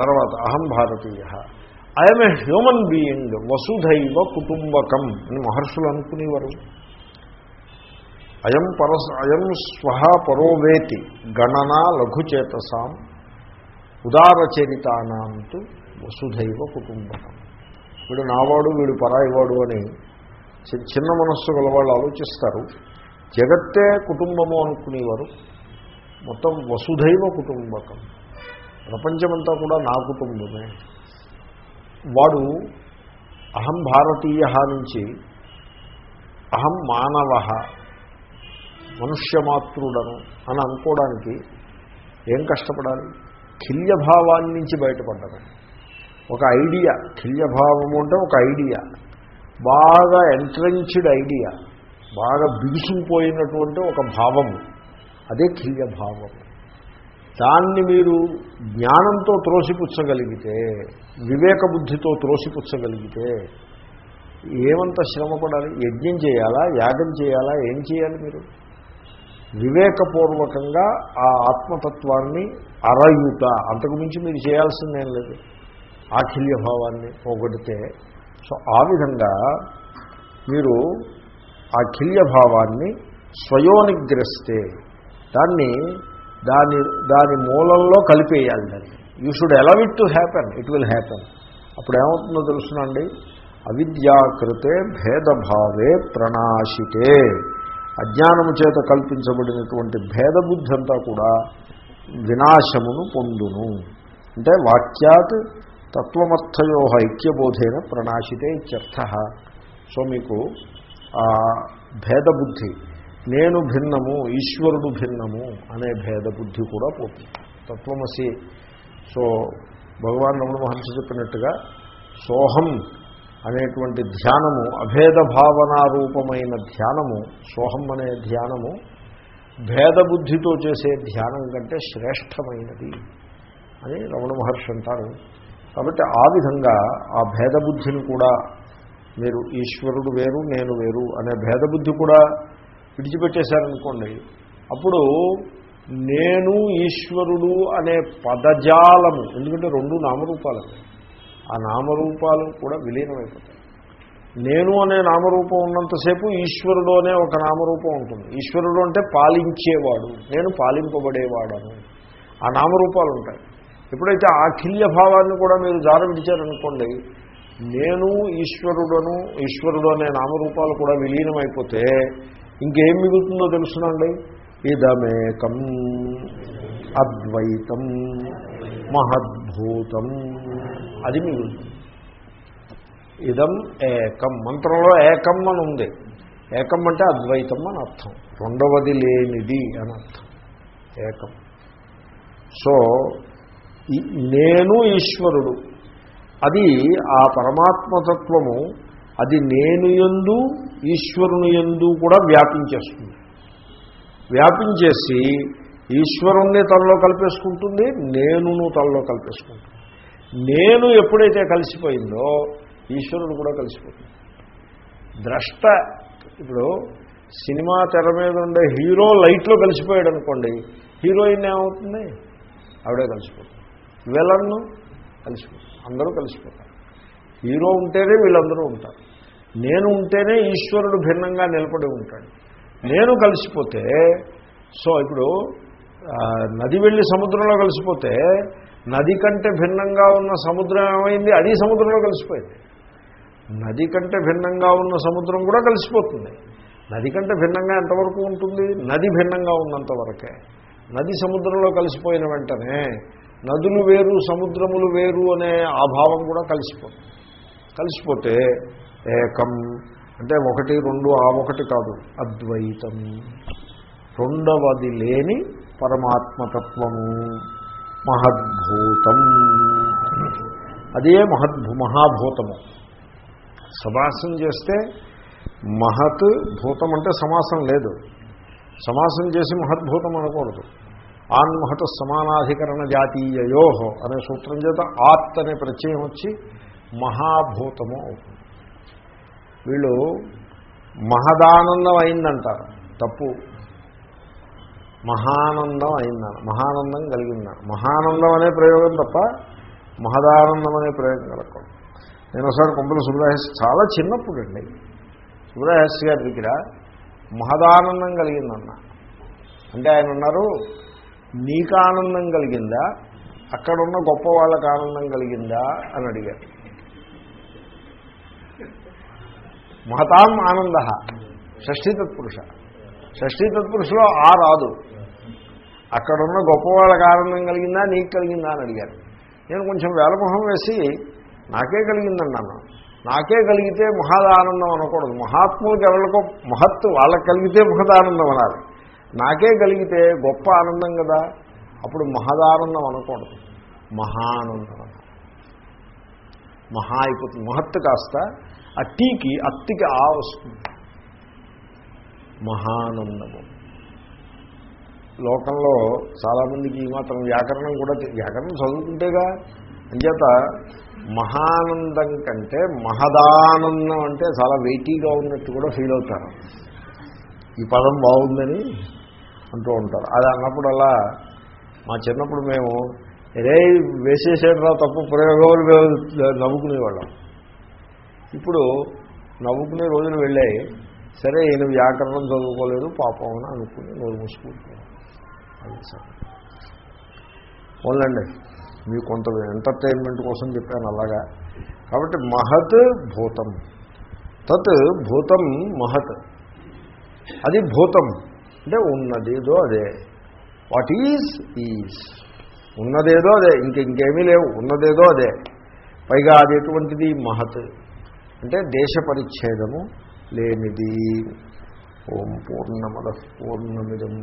తర్వాత అహం భారతీయ. ఐఎమ్ ఏ హ్యూమన్ బీయింగ్ వసుధైవ కుటుంబకం అని మహర్షులు అనుకునేవారు. అయం పరస్ అయం స్వహ పరోవేతి గణన లఘుచేతసాం ఉదారచరితానాంతు వసుధైవ కుటుంబం వీడు నావాడు వీడు పరాయివాడు అని చి- చిన్న మనస్సు గల వాళ్ళు ఆలోచిస్తారు. జగత్తే కుటుంబము అనుకునేవారు. మొత్తం వసుధైవ కుటుంబకం. ప్రపంచమంతా కూడా నా కుటుంబమే. వాడు అహం భారతీయ నుంచి అహం మానవ మనుష్యమాతృడను అని అనుకోవడానికి ఏం కష్టపడాలి? కిల్యభావాన్ని నుంచి బయటపడ్డమే. ఒక ఐడియా కిల్యభావము అంటే ఒక ఐడియా. బాగా ఎంట్రెంచ్డ్ ఐడియా బాగా బిగుసుకుపోయినటువంటి ఒక భావము. అదే కిల్యభావము దాన్ని మీరు జ్ఞానంతో త్రోసిపుచ్చగలిగితే వివేక బుద్ధితో త్రోసిపుచ్చగలిగితే ఏమంత శ్రమపడాలి? యజ్ఞం చేయాలా? యాగం చేయాలా? ఏం చేయాలి మీరు? వివేకపూర్వకంగా ఆ ఆత్మతత్వాన్ని అరయుట అంతకుమించి మీరు చేయాల్సిందేం లేదు. ఆఖిల్య భావాన్ని పోగొడితే. సో ఆ విధంగా మీరు ఆ కిల్యభావాన్ని స్వయోనిగ్రస్తే. దాన్ని దాని దాని మూలంలో కలిపేయాలి దాన్ని. You should allow it to happen it will happen అప్పుడు ఏమవుతుందో తెలుసునండి? అవిద్యాకృతే భేదభావే ప్రణాశితే. అజ్ఞానము చేత కల్పించబడినటువంటి భేదబుద్ధి అంతా కూడా వినాశమును పొందును. అంటే వాక్యాత్ తత్వమర్థయో ఐక్యబోధేన ప్రణాశితే ఇత్యర్థ. సో మీకు ఆ భేదబుద్ధి నేను భిన్నము ఈశ్వరుడు భిన్నము అనే భేదబుద్ధి కూడా పోతుంది. తత్వమసి సో భగవాన్ రమణ మహర్షి చెప్పినట్టుగా సోహం అనేటువంటి ధ్యానము అభేద భావనారూపమైన ధ్యానము సోహం అనే ధ్యానము భేదబుద్ధితో చేసే ధ్యానం కంటే శ్రేష్టమైనది అని రమణ మహర్షి అంటారు. కాబట్టి ఆ విధంగా ఆ భేదబుద్ధిని కూడా మీరు ఈశ్వరుడు వేరు నేను వేరు అనే భేదబుద్ధి కూడా విడిచిపెట్టేశారనుకోండి అప్పుడు నేను ఈశ్వరుడు అనే పదజాలము ఎందుకంటే రెండు నామరూపాలు. ఆ నామరూపాలు కూడా విలీనమైపోతాయి. నేను అనే నామరూపం ఉన్నంతసేపు ఈశ్వరుడు అనే ఒక నామరూపం ఉంటుంది. ఈశ్వరుడు అంటే పాలించేవాడు. నేను పాలింపబడేవాడను. ఆ నామరూపాలు ఉంటాయి. ఎప్పుడైతే ఆ భావాన్ని కూడా మీరు జార విడిచారనుకోండి నేను ఈశ్వరుడను ఈశ్వరుడు అనే నామరూపాలు కూడా విలీనమైపోతే ఇంకేం మిగులుతుందో తెలుసునండి? ఇదమేకం అద్వైతం మహద్భూతం. అది మిగులుతుంది ఇదం ఏకం. మంత్రంలో ఏకం అని ఉంది. ఏకం అంటే అద్వైతం అని అర్థం. రెండవది లేనిది అని అర్థం. ఏకం. సో ఈ- నేను ఈశ్వరుడు. అది ఆ పరమాత్మతత్వము అది నేను ఎందు ఈశ్వరుని ఎందు కూడా వ్యాపించేస్తుంది. వ్యాపించేసి ఈశ్వరుణ్ణి తనలో కలిపేసుకుంటుంది నేనును తనలో కలిపేసుకుంటుంది. నేను ఎప్పుడైతే కలిసిపోయిందో ఈశ్వరుడు కూడా కలిసిపోతుంది ద్రష్ట ఇప్పుడు సినిమా తెర మీద ఉండే హీరో లైట్లో కలిసిపోయాడు అనుకోండి హీరోయిన్ ఏమవుతుంది? ఆవిడే కలిసిపోతుంది. విలన్ను కలిసిపోతుంది. అందరూ కలిసిపోతారు. హీరో ఉంటేనే వీళ్ళందరూ ఉంటారు. నేను ఉంటేనే ఈశ్వరుడు భిన్నంగా నిలబడి ఉంటాడు. నేను కలిసిపోతే సో ఇప్పుడు నది వెళ్ళి సముద్రంలో కలిసిపోతే నది కంటే భిన్నంగా ఉన్న సముద్రం ఏమైంది? అది సముద్రంలో కలిసిపోయింది. నది కంటే భిన్నంగా ఉన్న సముద్రం కూడా కలిసిపోతుంది. నది కంటే భిన్నంగా ఎంతవరకు ఉంటుంది? నది భిన్నంగా ఉన్నంత వరకే. నది సముద్రంలో కలిసిపోయిన వెంటనే నదులు వేరు సముద్రములు వేరు అనే ఆ భావం కూడా కలిసిపోతుంది. కలిసిపోతే ఏకం అంటే ఒకటి రెండు ఆ ఒకటి కాదు అద్వైతం. రెండవది లేని పరమాత్మతత్వము. మహద్భూతం. అదే మహద్భు మహాభూతము. సమాసం చేస్తే మహత్ భూతం అంటే సమాసం లేదు. సమాసం చేసి మహద్భూతం అనకూడదు. ఆన్ మహత సమానాధికరణ జాతీయయో అనే సూత్రం చేత ఆత్ అనే ప్రత్యయం వచ్చి మహాభూతము అవుతుంది. వీళ్ళు మహదానందం అయిందంటారు. తప్పు. మహానందం అయిందని మహానందం కలిగిందని మహానందం అనే ప్రయోగం తప్ప మహదానందం అనే ప్రయోగం కలగకూడదు. నేను ఒకసారి కొంపల సుబ్రహస్ చాలా చిన్నప్పుడు అండి సుబ్రహస్ గారి దగ్గర మహదానందం కలిగిందన్న. అంటే ఆయన ఉన్నారు నీకు ఆనందం కలిగిందా అక్కడున్న గొప్ప వాళ్ళకి ఆనందం కలిగిందా అని అడిగారు. మహతాం ఆనంద షష్ఠీతత్పురుష షష్ఠీ తత్పురుషులో ఆ రాదు. అక్కడున్న గొప్పవాళ్ళకి ఆనందం కలిగిందా నీకు కలిగిందా అని అడిగారు. నేను కొంచెం వేలమొహం వేసి నాకే కలిగిందన్నాను నాకే కలిగితే మహదానందం అనకూడదు. మహాత్ములకు ఎవరికో మహత్తు వాళ్ళకి కలిగితే మహదానందం అనాలి. నాకే కలిగితే గొప్ప ఆనందం కదా. అప్పుడు మహదానందం అనకూడదు. మహానందం అనాలి. మహా అయిపోతుంది. మహత్తు కాస్త ఆ టీకి అత్తికి ఆ వస్తుంది. మహానందము. లోకంలో చాలామందికి ఈ మాత్రం వ్యాకరణం కూడా వ్యాకరణం చదువుకుంటేగా అంచేత మహానందం కంటే మహదానందం అంటే చాలా వెయిటీగా ఉన్నట్టు కూడా ఫీల్ అవుతారు. ఈ పదం బాగుందని అంటూ ఉంటారు. అది అన్నప్పుడల్లా మా చిన్నప్పుడు మేము రే వేసేసేటరా తప్పు ప్రయోగాలు నవ్వుకునేవాళ్ళం. ఇప్పుడు నవ్వుకునే రోజులు వెళ్ళాయి. సరే ఈయన వ్యాకరణం చదువుకోలేదు పాపం అని అనుకుని నోరు మూసుకుంటున్నాను. సార్. ఓన్లండి మీకు కొంత ఎంటర్టైన్మెంట్ కోసం చెప్పాను అలాగా. కాబట్టి మహత్ భూతం. తత్ భూతం మహత్. అది భూతం. అంటే ఉన్నదేదో అదే. What is is. ఉన్నదేదో అదే. ఇంక ఇంకేమీ లేవు. ఉన్నదేదో అదే. పైగా అది ఎటువంటిది మహత్. అంటే దేశ పరిచ్ఛేదము లేనిది ఓం పూర్ణమద పూర్ణమిదం.